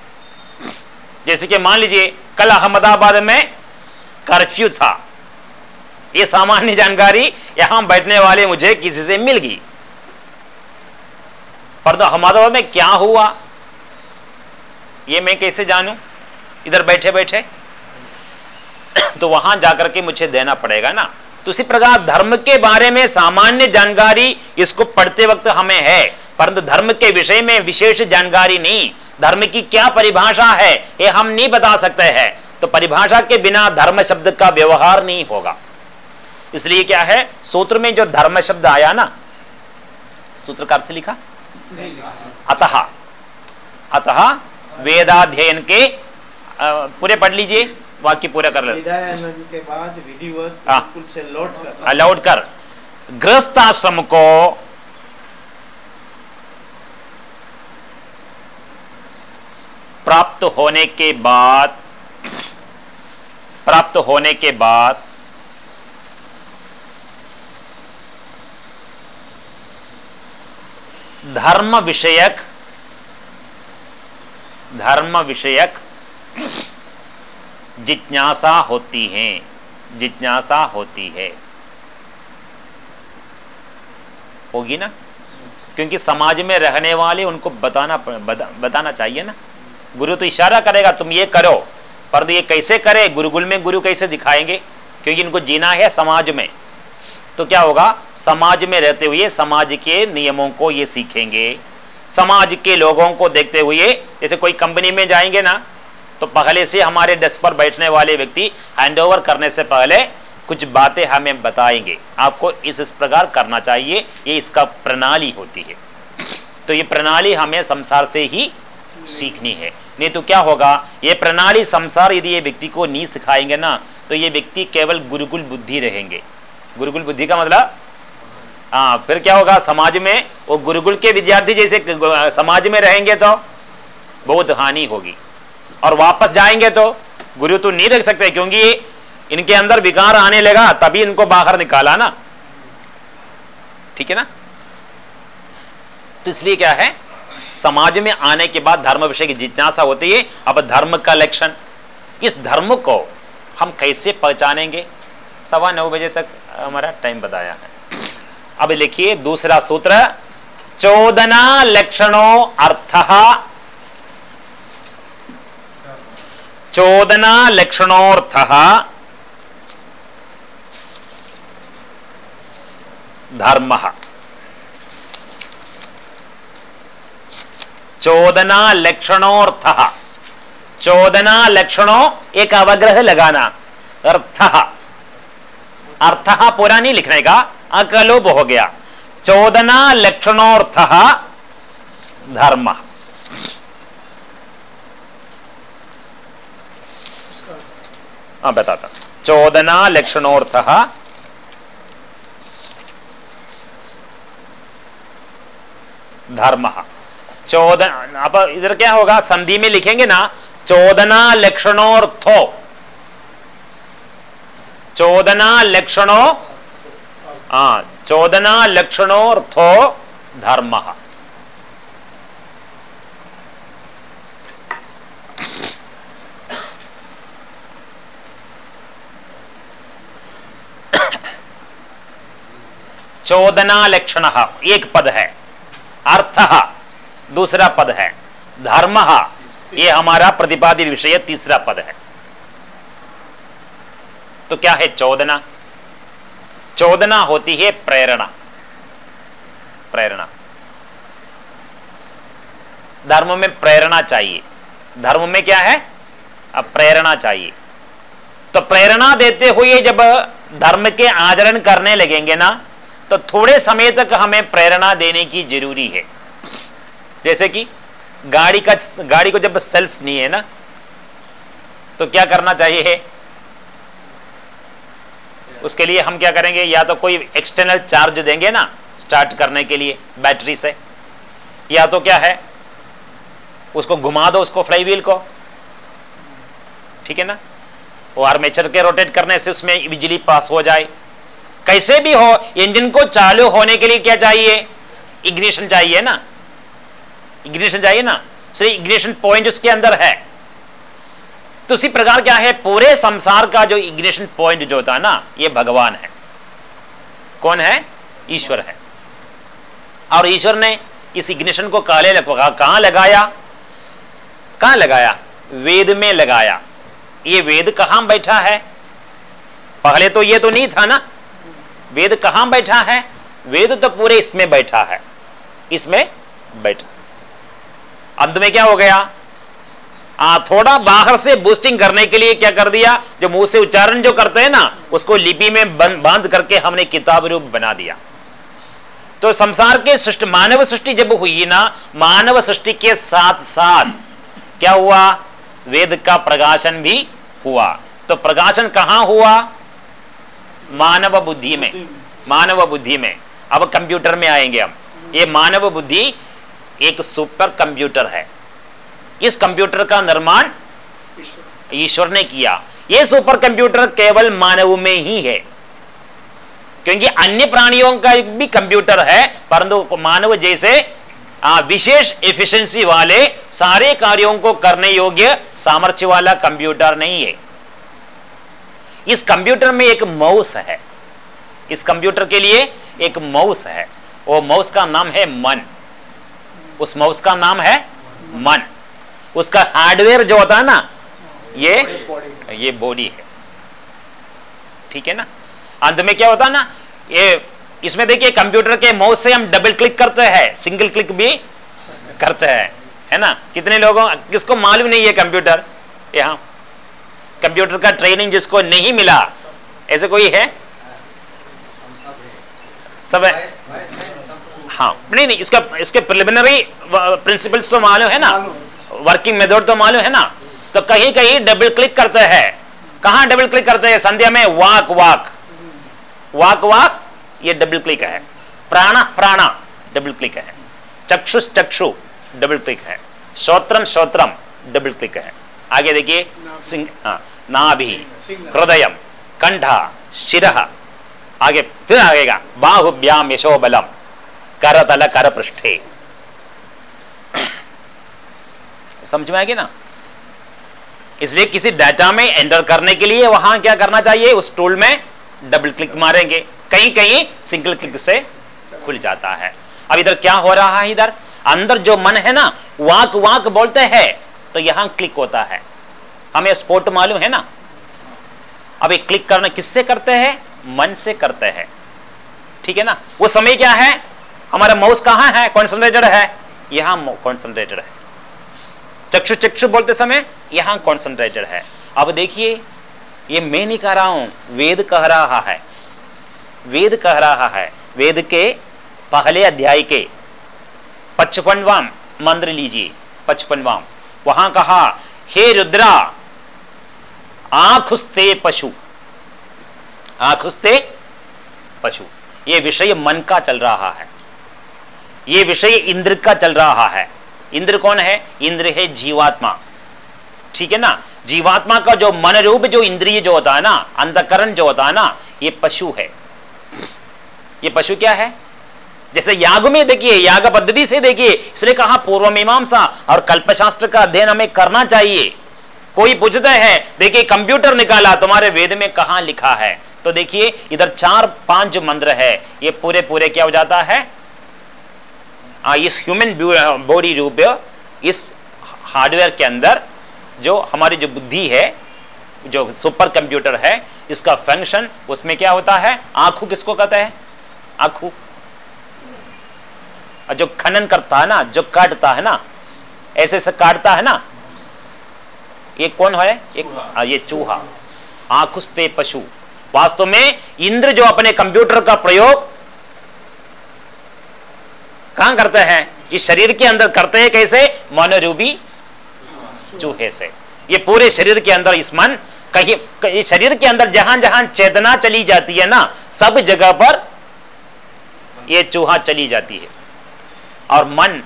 जैसे कि मान लीजिए, कल अहमदाबाद में कर्फ्यू था। यह सामान्य जानकारी यहाँ बैठने वाले मुझे किसी से मिल गई। परंतु अहमदाबाद में क्या हुआ? यह मैं कैसे जानूं? इधर बैठे बैठे। तो वहाँ जाकर के मुझे देना पड़ेगा ना। तो उसी प्रकार धर्म के बारे में सामान्य जानकारी इसको पढ़ते वक्त हमें है, परंतु धर्म के विषय में विशेष जानकारी नहीं। धर्म की क्या परिभाषा है ये हम नहीं बता सकते हैं। तो परिभाषा के बिना धर्म शब्द का व्यवहार नहीं होगा। इसलिए क्या है सूत्र में जो धर्म शब्द आया ना सूत्र का अर्थ लिखा? अतः अतः वेदाध्ययन के पूरे पढ़ लीजिए वाक्य पूरा कर ले। के बाद विधिवत हाँ। से लौट कर। लौट कर ग्रस्त आश्रम को प्राप्त होने के बाद प्राप्त होने के बाद धर्म विषयक धर्म विषयक जिज्ञासा होती है जिज्ञासा होती है। होगी ना? क्योंकि समाज में रहने वाले उनको बताना बता, बताना चाहिए ना? गुरु तो इशारा करेगा, तुम ये करो। पर ये कैसे करे? गुरुकुल में गुरु कैसे दिखाएँगे? क्योंकि इनको जीना है समाज में। तो क्या होगा? समाज में रहते हुए समाज के नियमों को ये सीखेंगे। समाज के लोगों को देखते हुए, जैसे कोई कंपनी में जाएँगे ना तो पहले से हमारे डेस्क पर बैठने वाले व्यक्ति हैंडओवर करने से पहले कुछ बातें हमें बताएँगे। आपको इस इस प्रकार करना चाहिए। ये इसका प्रणाली होती है। तो ये प्रणाली हमें संसार से ही सीखनी है। नहीं तो क्या होगा? ये प्रणाली संसार यदि ये व्यक्ति को नहीं सिखाएँगे ना तो ये व्यक्ति केवल गुरुकुल बुद्धि रहेंगे। गुरुकुल बुद्धि का मतलब? हाँ फिर क्या होगा? समाज में वो गुरुकुल के विद्यार्थी जैसे समाज में रहेंगे तो बहुत हानि होगी। और वापस जाएँगे तो गुरु तो नहीं रख सकते, क्योंकि इनके अंदर विकार आने लगा, तभी इनको बाहर निकाला ना। ठीक है ना? तो इसलिए क्या है? समाज में आने के बाद धर्म विषय की जिज्ञासा होती है। अब धर्म का लक्षण इस धर्म को हम कैसे पहचानेंगे? सवा नौ बजे तक हमारा टाइम बताया है। अब लिखिए दूसरा सूत्र, चौदना लक्षणों अर्थ। चोदना लक्षणोर्थ धर्म। चोदना लक्षणोर्थ चोदना लक्षणों एक अवग्रह लगाना। अर्थ। अर्थ पूरा नहीं लिखने का, अकलोप हो गया। चोदना लक्षणोर्थ धर्म। हाँ बताता चोदना लक्षणोर्थ धर्म। चोदन अब इधर क्या होगा संधि में लिखेंगे ना चोदना लक्षणोर्थो चोदना लक्षणों हाँ चोदना लक्षणोर्थो धर्म चोदना लक्षण एक पद है अर्थ दूसरा पद है। धर्म, ये हमारा प्रतिपादित विषय तीसरा पद है। तो क्या है चौदना? चौदना होती है प्रेरणा। प्रेरणा। धर्म में प्रेरणा चाहिए। धर्म में क्या है? अब प्रेरणा चाहिए। तो प्रेरणा देते हुए जब धर्म के आचरण करने लगेंगे ना तो थोड़े समय तक हमें प्रेरणा देने की ज़रूरी है। जैसे कि गाड़ी का, गाड़ी को जब सेल्फ नहीं है ना तो क्या करना चाहिए? है उसके लिए हम क्या करेंगे? या तो कोई एक्सटर्नल चार्ज देंगे ना स्टार्ट करने के लिए बैटरी से। या तो क्या है? उसको घुमा दो, उसको फ्लाई व्हील को। ठीक है ना? वो आर्मेचर के रोटेट करने से उसमें बिजली पास हो जाए। कैसे भी हो इंजन को चालू होने के लिए क्या चाहिए? इग्निशन चाहिए ना। इग्निशन चाहिए ना। सही इग्निशन पॉइंट उसके अंदर है। तो उसी प्रकार क्या है? पूरे संसार का जो इग्निशन पॉइंट जो होता है ना, ये भगवान है। कौन है? ईश्वर है। और ईश्वर ने इस इग्निशन को काले कहाँ लगाया? कहाँ लगाया? वेद में लगाया। ये वेद कहाँ बैठा है? पहले तो ये तो नहीं था ना। वेद कहाँ बैठा है? वेद तो पूरे इसमें बैठा है। इसमें बैठा। अंत में क्या हो गया? आ, थोड़ा बाहर से बूस्टिंग करने के लिए क्या कर दिया? जो मुँह से उच्चारण जो करते हैं ना उसको लिपि में बाँध करके हमने किताब रूप बना दिया। तो संसार के सृष्टि मानव सृष्टि जब हुई ना मानव सृष्टि के साथ साथ क्या हुआ? वेद का प्रकाशन भी हुआ। तो प्रकाशन कहाँ हुआ? मानव बुद्धि में। मानव बुद्धि में। अब कंप्यूटर में आएँगे हम। ये मानव बुद्धि एक सुपर कंप्यूटर है। इस कंप्यूटर का निर्माण ईश्वर ने किया। यह सुपर कंप्यूटर केवल मानव में ही है। क्योंकि अन्य प्राणियों का भी कंप्यूटर है, परंतु मानव जैसे विशेष एफिशिएंसी वाले सारे कार्यों को करने योग्य सामर्थ्य वाला कंप्यूटर नहीं है। इस कंप्यूटर में एक माउस है। इस कंप्यूटर के लिए एक माउस है। वो माउस का नाम है मन। उस माउस का नाम है मन। उसका हार्डवेयर जो होता है ना, ये ये बॉडी है। ठीक है ना? अंत में क्या होता है ना, ये इसमें देखिए कंप्यूटर के माउस से हम डबल क्लिक करते हैं सिंगल क्लिक भी करते हैं, है ना? कितने लोगों, किसको मालूम नहीं है कंप्यूटर यहाँ कंप्यूटर का ट्रेनिंग जिसको नहीं मिला, ऐसे कोई है? सब है। हाँ। नहीं नहीं इसका इसके प्रिलिमिनरी प्रिंसिपल्स तो मालूम है ना? वर्किंग मेथड तो मालूम है ना? तो कहीं कहीं डबल क्लिक करते हैं। कहाँ डबल क्लिक करते हैं? संध्या में वाक वाक। वाक वाक ये डबल क्लिक है। प्राण प्राण डबल क्लिक है। चक्षुष चक्षु डबल क्लिक है। श्रोत्रम श्रोत्रम डबल क्लिक है। आगे देखिए। सिंह हाँ, नाभि। हृदय कंठ शिर। आगे फिर आगेगा बाहुब्याम यशोबलम। करतल कर पृष्ठे समझ में आएगी ना? इसलिए किसी डाटा में एंटर करने के लिए वहाँ क्या करना चाहिए? उस टूल में डबल क्लिक मारेंगे। कहीं कहीं सिंगल क्लिक से खुल जाता है। अब इधर क्या हो रहा है इधर? अंदर जो मन है ना, वाक वाक बोलते हैं तो यहाँ क्लिक होता है। हमें स्पोर्ट मालूम है ना? अब क्लिक करना किससे करते हैं? मन से करते हैं। ठीक है ना? वो समय क्या है? हमारा माउस कहाँ है? कॉन्सेंट्रेटेड है। यहाँ कॉन्सेंट्रेटेड है। चक्षु चक्षु बोलते समय यहाँ कॉन्सेंट्रेटेड है। अब देखिए, ये मैं नहीं कह रहा हूँ, वेद कह रहा है। वेद कह रहा है। वेद के पहले अध्याय के पचपनवाम मंत्र लीजिए। पचपनवाम वहाँ कहा, हे रुद्रा आंखुस्ते पशु। आखुस्ते पशु। ये विषय मन का चल रहा है। ये विषय इंद्र का चल रहा है। इंद्र कौन है? इंद्र है जीवात्मा। ठीक है ना? जीवात्मा का जो मन रूप जो इंद्रिय जो होता है ना अंधकरण जो होता है ना, ये पशु है। ये पशु क्या है? जैसे याग में देखिए, याग पद्धति से देखिए, इसलिए कहा पूर्व मीमांसा और कल्पशास्त्र का अध्ययन हमें करना चाहिए। कोई पूछते हैं, देखिए कंप्यूटर निकाला, तुम्हारे वेद में कहा लिखा है? तो देखिए, इधर चार पाँच मंत्र है, ये पूरे पूरे क्या हो जाता है? इस ह्यूमन बॉडी रूप इस हार्डवेयर के अंदर जो हमारी जो बुद्धि है जो सुपर कंप्यूटर है इसका फ़ंक्शन उसमें क्या होता है? आँखों किसको कहते हैं? आँखों। जो खनन करता है ना जो काटता है ना ऐसे से काटता है ना ये कौन है? एक आ, ये चूहा। आंखुस्ते पशु। वास्तव में इंद्र जो अपने कंप्यूटर का प्रयोग कहाँ करते हैं? इस शरीर के अंदर करते हैं कैसे? मनोरूपी चूहे से। ये पूरे शरीर के अंदर, इस मन, कहीं, कही शरीर के अंदर जहाँ जहाँ चेतना चली जाती है ना, सब जगह पर ये चूहा चली जाती है। और मन,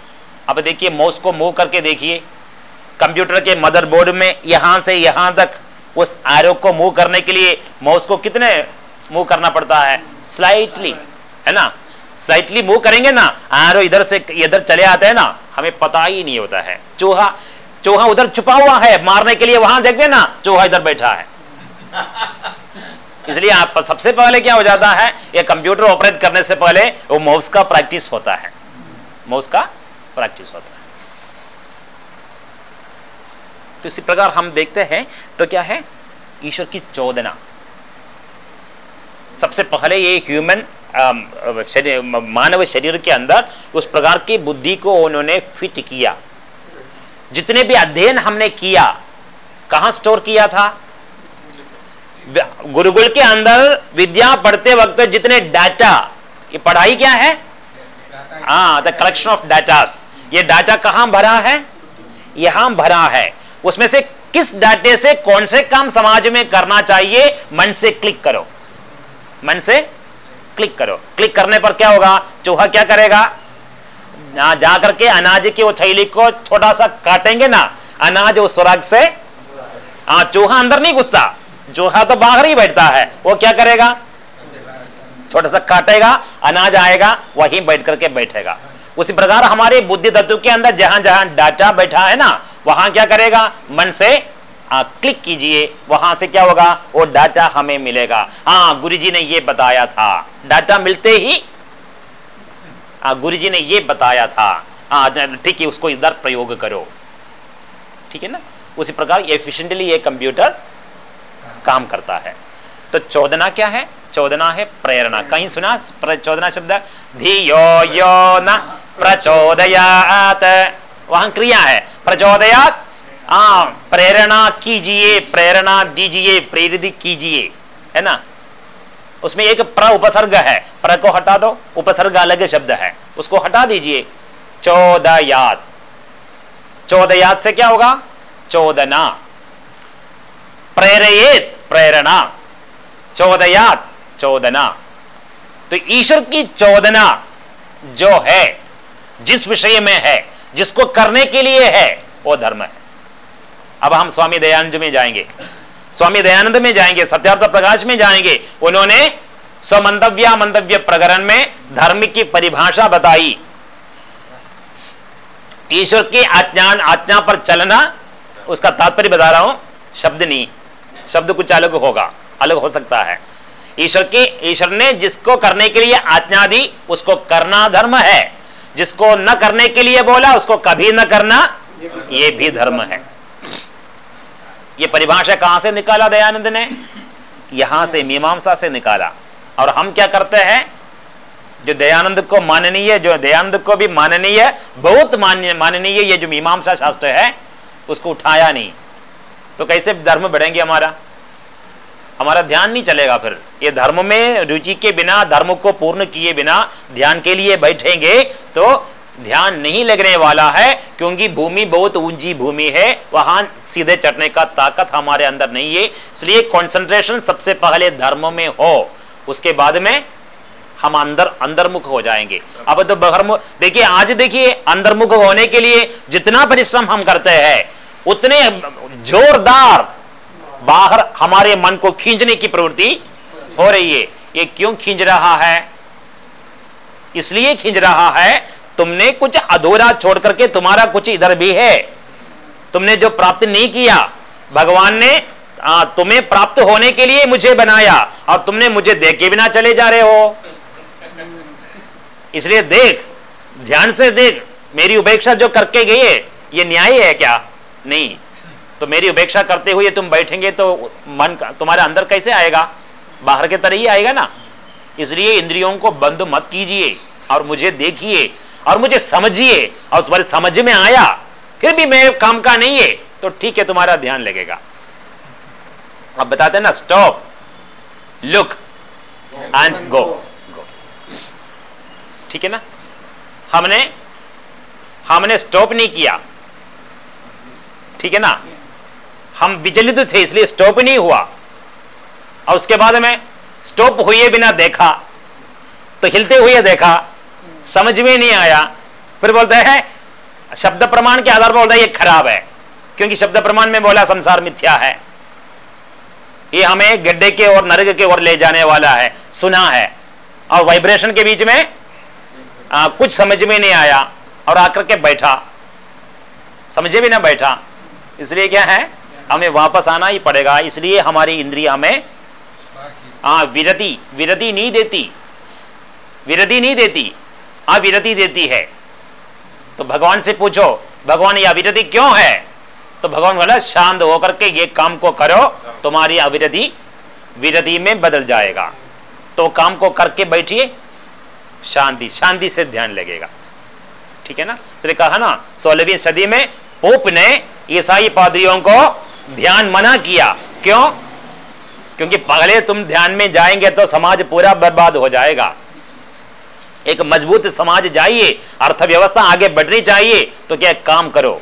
अब देखिए माउस को मूव करके देखिए। कंप्यूटर के मदरबोर्ड में यहाँ से यहाँ तक उस एरो को मूव करने के लिए माउस को कितने मूव करना पड़ता है? स्लाइटली है ना? स्लाइटली मूव करेंगे ना एरो इधर से, इधर चले आते हैं ना, हमें पता ही नहीं होता है। चूहा चूहा उधर छुपा हुआ है, मारने के लिए वहाँ देखते ना, चूहा इधर बैठा है। इसलिए आप सबसे पहले क्या हो जाता है, ये कंप्यूटर ऑपरेट करने से पहले वो माउस का प्रैक्टिस होता है। माउस का प्रैक्टिस होता है। तो इसी प्रकार हम देखते हैं तो क्या है, ईश्वर की चौदना। सबसे पहले ये ह्यूमन शरीर, मानव शरीर के अंदर उस प्रकार की बुद्धि को उन्होंने फिट किया। जितने भी अध्ययन हमने किया, कहाँ स्टोर किया था? गुरुकुल के अंदर विद्या पढ़ते वक्त जितने डाटा ये पढ़ाई क्या है? हाँ द कलेक्शन ऑफ़ डाटास ये डाटा कहाँ भरा है? यहाँ भरा है। उसमें से किस डाटे से कौन से काम समाज में करना चाहिए, मन से क्लिक करो। मन से क्लिक करो। क्लिक करने पर क्या होगा? चूहा क्या करेगा? जा करके अनाज की वो थैली को थोड़ा सा काटेंगे ना, अनाज उस सुराग से हाँ चूहा अंदर नहीं घुसता। चूहा तो बाहर ही बैठता है। वो क्या करेगा? छोटा सा काटेगा, अनाज आएगा, वहीं बैठ करके बैठेगा। उसी प्रकार हमारे बुद्धि तत्व के अंदर जहाँ जहाँ डाटा बैठा है ना, वहाँ क्या करेगा? मन से आ, क्लिक कीजिए वहाँ से क्या होगा? वो डाटा हमें मिलेगा। हाँ गुरु जी ने ये बताया था। डाटा मिलते ही गुरु जी ने ये बताया था। ठीक है उसको इधर प्रयोग करो। ठीक है ना? उसी प्रकार एफिशिएंटली ये कंप्यूटर काम करता है। तो चौदना क्या है? चौदना है प्रेरणा। कहीं सुना? चौदना शब्द? धियो यो न प्रचोदयात। वहाँ क्रिया है। प्रचोदयात आ प्रेरणा कीजिए, प्रेरणा दीजिए, प्रेरित कीजिए, है ना? उसमें एक प्र उपसर्ग है। प्र को हटा दो, उपसर्ग अलग शब्द है। उसको हटा दीजिए। चौदयात। चौदयात से क्या होगा? चौदना। प्रेरित प्रेरणा। चौदयात, चौदना। तो ईश्वर की चौदना जो है, जिस विषय में है, जिसको करने के लिए है, वो धर्म है। अब हम स्वामी दयानंद में जाएँगे। स्वामी दयानंद में जाएँगे, सत्यार्थ प्रकाश में जाएँगे। उन्होंने स्वमंतव्य, मंतव्य प्रकरण में धर्म की परिभाषा बताई। ईश्वर की आज्ञा आज्ञा पर चलना, उसका तात्पर्य बता रहा हूँ, शब्द नहीं। शब्द कुछ अलग होगा, अलग हो सकता है। ईश्वर की, ईश्वर ने जिसको करने के लिए आज्ञा दी, उसको करना धर्म है। जिसको न करने के लिए बोला, उसको कभी न करना, ये भी धर्म है। ये परिभाषा कहाँ से निकाला दयानंद ने? यहाँ से, मीमांसा से निकाला। और हम क्या करते हैं? जो दयानंद को माननीय, जो दयानंद को भी माननीय, बहुत मान्य, माननीय ये जो मीमांसा शास्त्र है, उसको उठाया नहीं। तो कैसे धर्म बढ़ेंगे हमारा? हमारा ध्यान नहीं चलेगा फिर। ये धर्म में रुचि के बिना, धर्म को पूर्ण किए बिना, ध्यान के लिए बैठेंगे तो ध्यान नहीं लगने वाला है, क्योंकि भूमि बहुत ऊँची भूमि है, वहाँ सीधे चढ़ने का ताकत हमारे अंदर नहीं है, इसलिए कंसंट्रेशन सबसे पहले धर्म में हो, उसके बाद में हम अंदर, अंदरमुख हो जाएँगे। अब तो बहरमुख देखिए, आज देखिए, अंदरमुख होने के लिए जितना परिश्रम हम करते हैं, उतने जोरदार बाहर हमारे मन को खींचने की प्रवृत्ति हो रही है। ये क्यों खींच रहा है? इसलिए खींच रहा है तुमने कुछ अधूरा छोड़ करके तुम्हारा कुछ इधर भी है। तुमने जो प्राप्त नहीं किया, भगवान ने तुम्हें प्राप्त होने के लिए मुझे बनाया और तुमने मुझे देख के बिना चले जा रहे हो। इसलिए देख, ध्यान से देख, मेरी उपेक्षा जो करके गई है, ये न्याय है क्या? नहीं। तो मेरी उपेक्षा करते हुए तुम बैठेंगे तो मन तुम्हारे अंदर कैसे आएगा? बाहर के तरह ही आएगा ना। इसलिए इंद्रियों को बंद मत कीजिए और मुझे देखिए। और मुझे समझिए, और तुम्हारे समझ में आया, फिर भी मेरे काम का नहीं है तो ठीक है, तुम्हारा ध्यान लगेगा। अब बताते ना stop look and go go ठीक है ना? हमने हमने स्टॉप नहीं किया। ठीक है ना? हम विचलित थे, इसलिए स्टॉप नहीं हुआ। और उसके बाद में स्टॉप हुए बिना देखा तो हिलते हुए देखा समझ में नहीं आया। फिर बोलते हैं शब्द प्रमाण के आधार पर बोलता है ये खराब है। क्योंकि शब्द प्रमाण में बोला संसार मिथ्या है। ये हमें गड्ढे के और नरक के ओर ले जाने वाला है सुना है। और वाइब्रेशन के बीच में आ, कुछ समझ में नहीं आया और आकर के बैठा। समझे भी ना बैठा। इसलिए क्या है? हमें वापस आना ही पड़ेगा। इसलिए हमारी इंद्रिया हमें हाँ विरति विरति नहीं देती। विरति नहीं देती। अविरति देती है। तो भगवान से पूछो, भगवान, ये अविरति क्यों है? तो भगवान बोला, शांत होकर के ये काम को करो, तुम्हारी अविरति विरति में बदल जाएगा। तो काम को करके बैठिए, शांति शांति से ध्यान लगेगा। ठीक है ना? इसलिए कहा ना, सोलहवीं सदी में पोप ने ईसाई पादरियों को ध्यान मना किया। क्यों? क्योंकि पहले तुम ध्यान में जाएँगे तो समाज पूरा बर्बाद हो जाएगा। एक मज़बूत समाज जाइए, अर्थव्यवस्था आगे बढ़नी चाहिए तो क्या काम करो,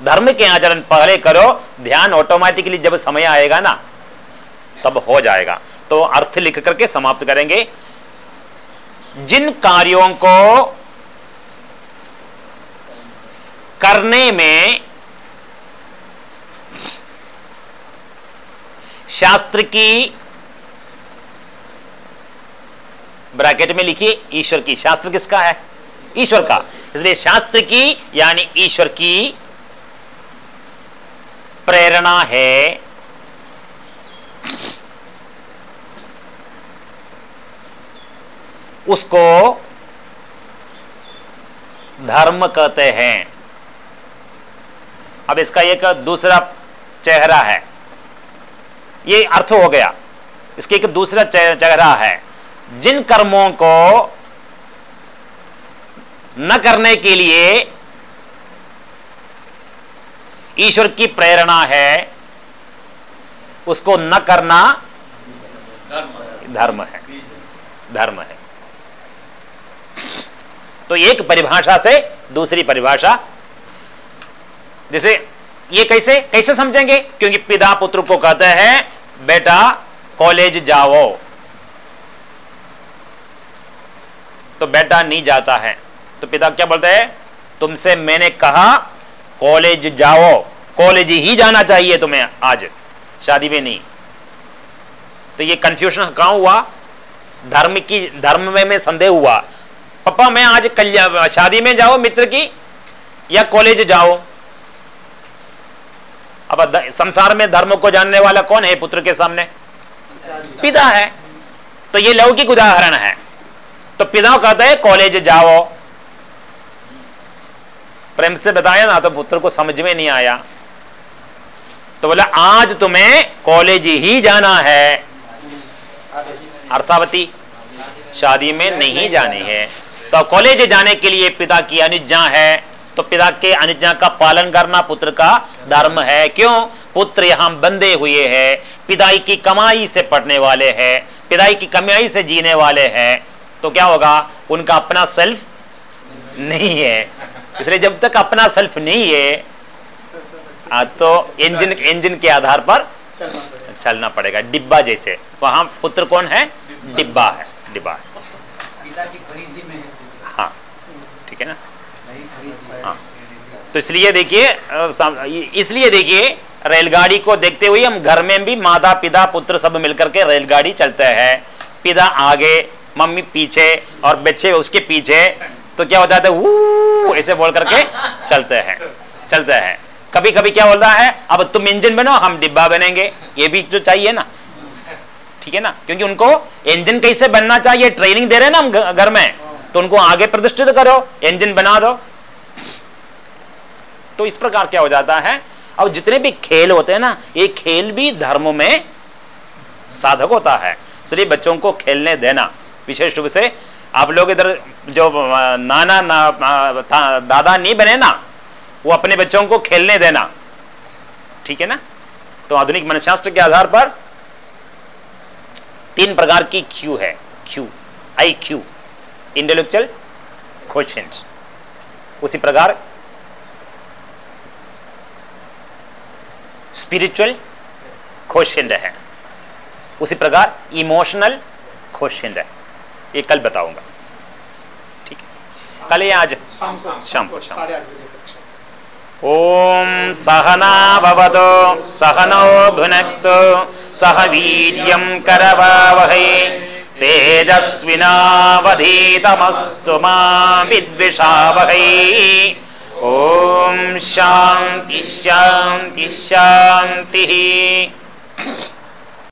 धर्म के आचरण पहले करो, ध्यान ऑटोमेटिकली जब समय आएगा ना, तब हो जाएगा। तो अर्थ लिख करके समाप्त करेंगे। जिन कार्यों को करने में शास्त्र की ब्रैकेट में लिखिए, ईश्वर की शास्त्र किसका है? ईश्वर का। इसलिए शास्त्र की, यानी ईश्वर की प्रेरणा है। उसको धर्म कहते हैं। अब इसका एक दूसरा चेहरा है। ये अर्थ हो गया। इसके एक दूसरा चेहरा है। जिन कर्मों को न करने के लिए ईश्वर की प्रेरणा है, उसको न करना धर्म है। धर्म है। तो एक परिभाषा से दूसरी परिभाषा। जैसे ये कैसे? कैसे समझेंगे? क्योंकि पिता पुत्र को कहते हैं, बेटा, कॉलेज जाओ। तो बेटा नहीं जाता है। तो पिता क्या बोलते हैं? तुमसे मैंने कहा कॉलेज जाओ। कॉलेज ही जाना चाहिए तुम्हें आज। शादी में नहीं। तो ये कंफ्यूजन कहाँ हुआ? धर्म की धर्म में, में संदेह हुआ। पापा मैं आज कल्याण शादी में जाओ मित्र की या कॉलेज जाओ अब संसार में धर्म को जानने वाला कौन है पुत्र के सामने? पिता है। तो ये लौकिक उदाहरण है। तो पिता कहते हैं, कॉलेज जाओ। प्रेम से बताया ना तो पुत्र को समझ में नहीं आया। तो बोला, आज तुम्हें कॉलेज ही जाना है। अर्थावती, शादी में नहीं जानी है। तो कॉलेज जाने के लिए पिता की अनुज्ञा है। तो पिता के अनुज्ञा का पालन करना पुत्र का धर्म है। क्यों? पुत्र यहाँ बंधे हुए हैं। पिताई की कमाई से पढ़ने वाले हैं। पिताई की कमाई से जीने वाले हैं। तो क्या होगा? उनका अपना सेल्फ नहीं है। इसलिए जब तक अपना सेल्फ नहीं है तो इंजन इंजन के आधार पर चलना पड़ेगा। डिब्बा जैसे। वहाँ पुत्र कौन है? डिब्बा है। डिब्बा है। पिता की खरीदी में हाँ। ठीक है ना? हाँ। तो इसलिए देखिए इसलिए देखिए रेलगाड़ी को देखते हुए हम घर में भी माता पिता पुत्र सब मिलकर के रेलगाड़ी चलते हैं। पिता आगे मम्मी पीछे और बच्चे उसके पीछे तो क्या होता है वो ऐसे बोल करके चलते हैं चलते हैं। कभी कभी क्या बोलता है, अब तुम इंजन बनो, हम डिब्बा बनेंगे। ये भी तो चाहिए ना। ठीक है ना? क्योंकि उनको इंजन कैसे बनना चाहिए ट्रेनिंग दे रहे ना हम घर में। तो उनको आगे प्रतिष्ठित करो, इंजन बना दो। तो इस प्रकार क्या हो जाता है, अब जितने भी खेल होते हैं ना, ये खेल भी धर्म में साधक होता है। इसलिए बच्चों को खेलने देना। विशेष रूप से। आप लोग इधर जो नाना ना, ता- दादा नहीं बने ना वो अपने बच्चों को खेलने देना। ठीक है ना? तो आधुनिक मनशास्त्र के आधार पर तीन प्रकार की क्यू है। Q I Q intellectual question उसी प्रकार स्पिरिचुअल क्वेश्चन है। उसी प्रकार इमोशनल क्वेश्चन है। ये कल बताऊँगा। ठीक है। कल या आज? शाम को शाम ॐ सहना भवतु सहनौ भुनक्तु सह वीर्यं करवावहै तेजस्विनावधीतमस्तु मा विद्विषावहै। ॐ शान्ति शान्ति शान्तिः।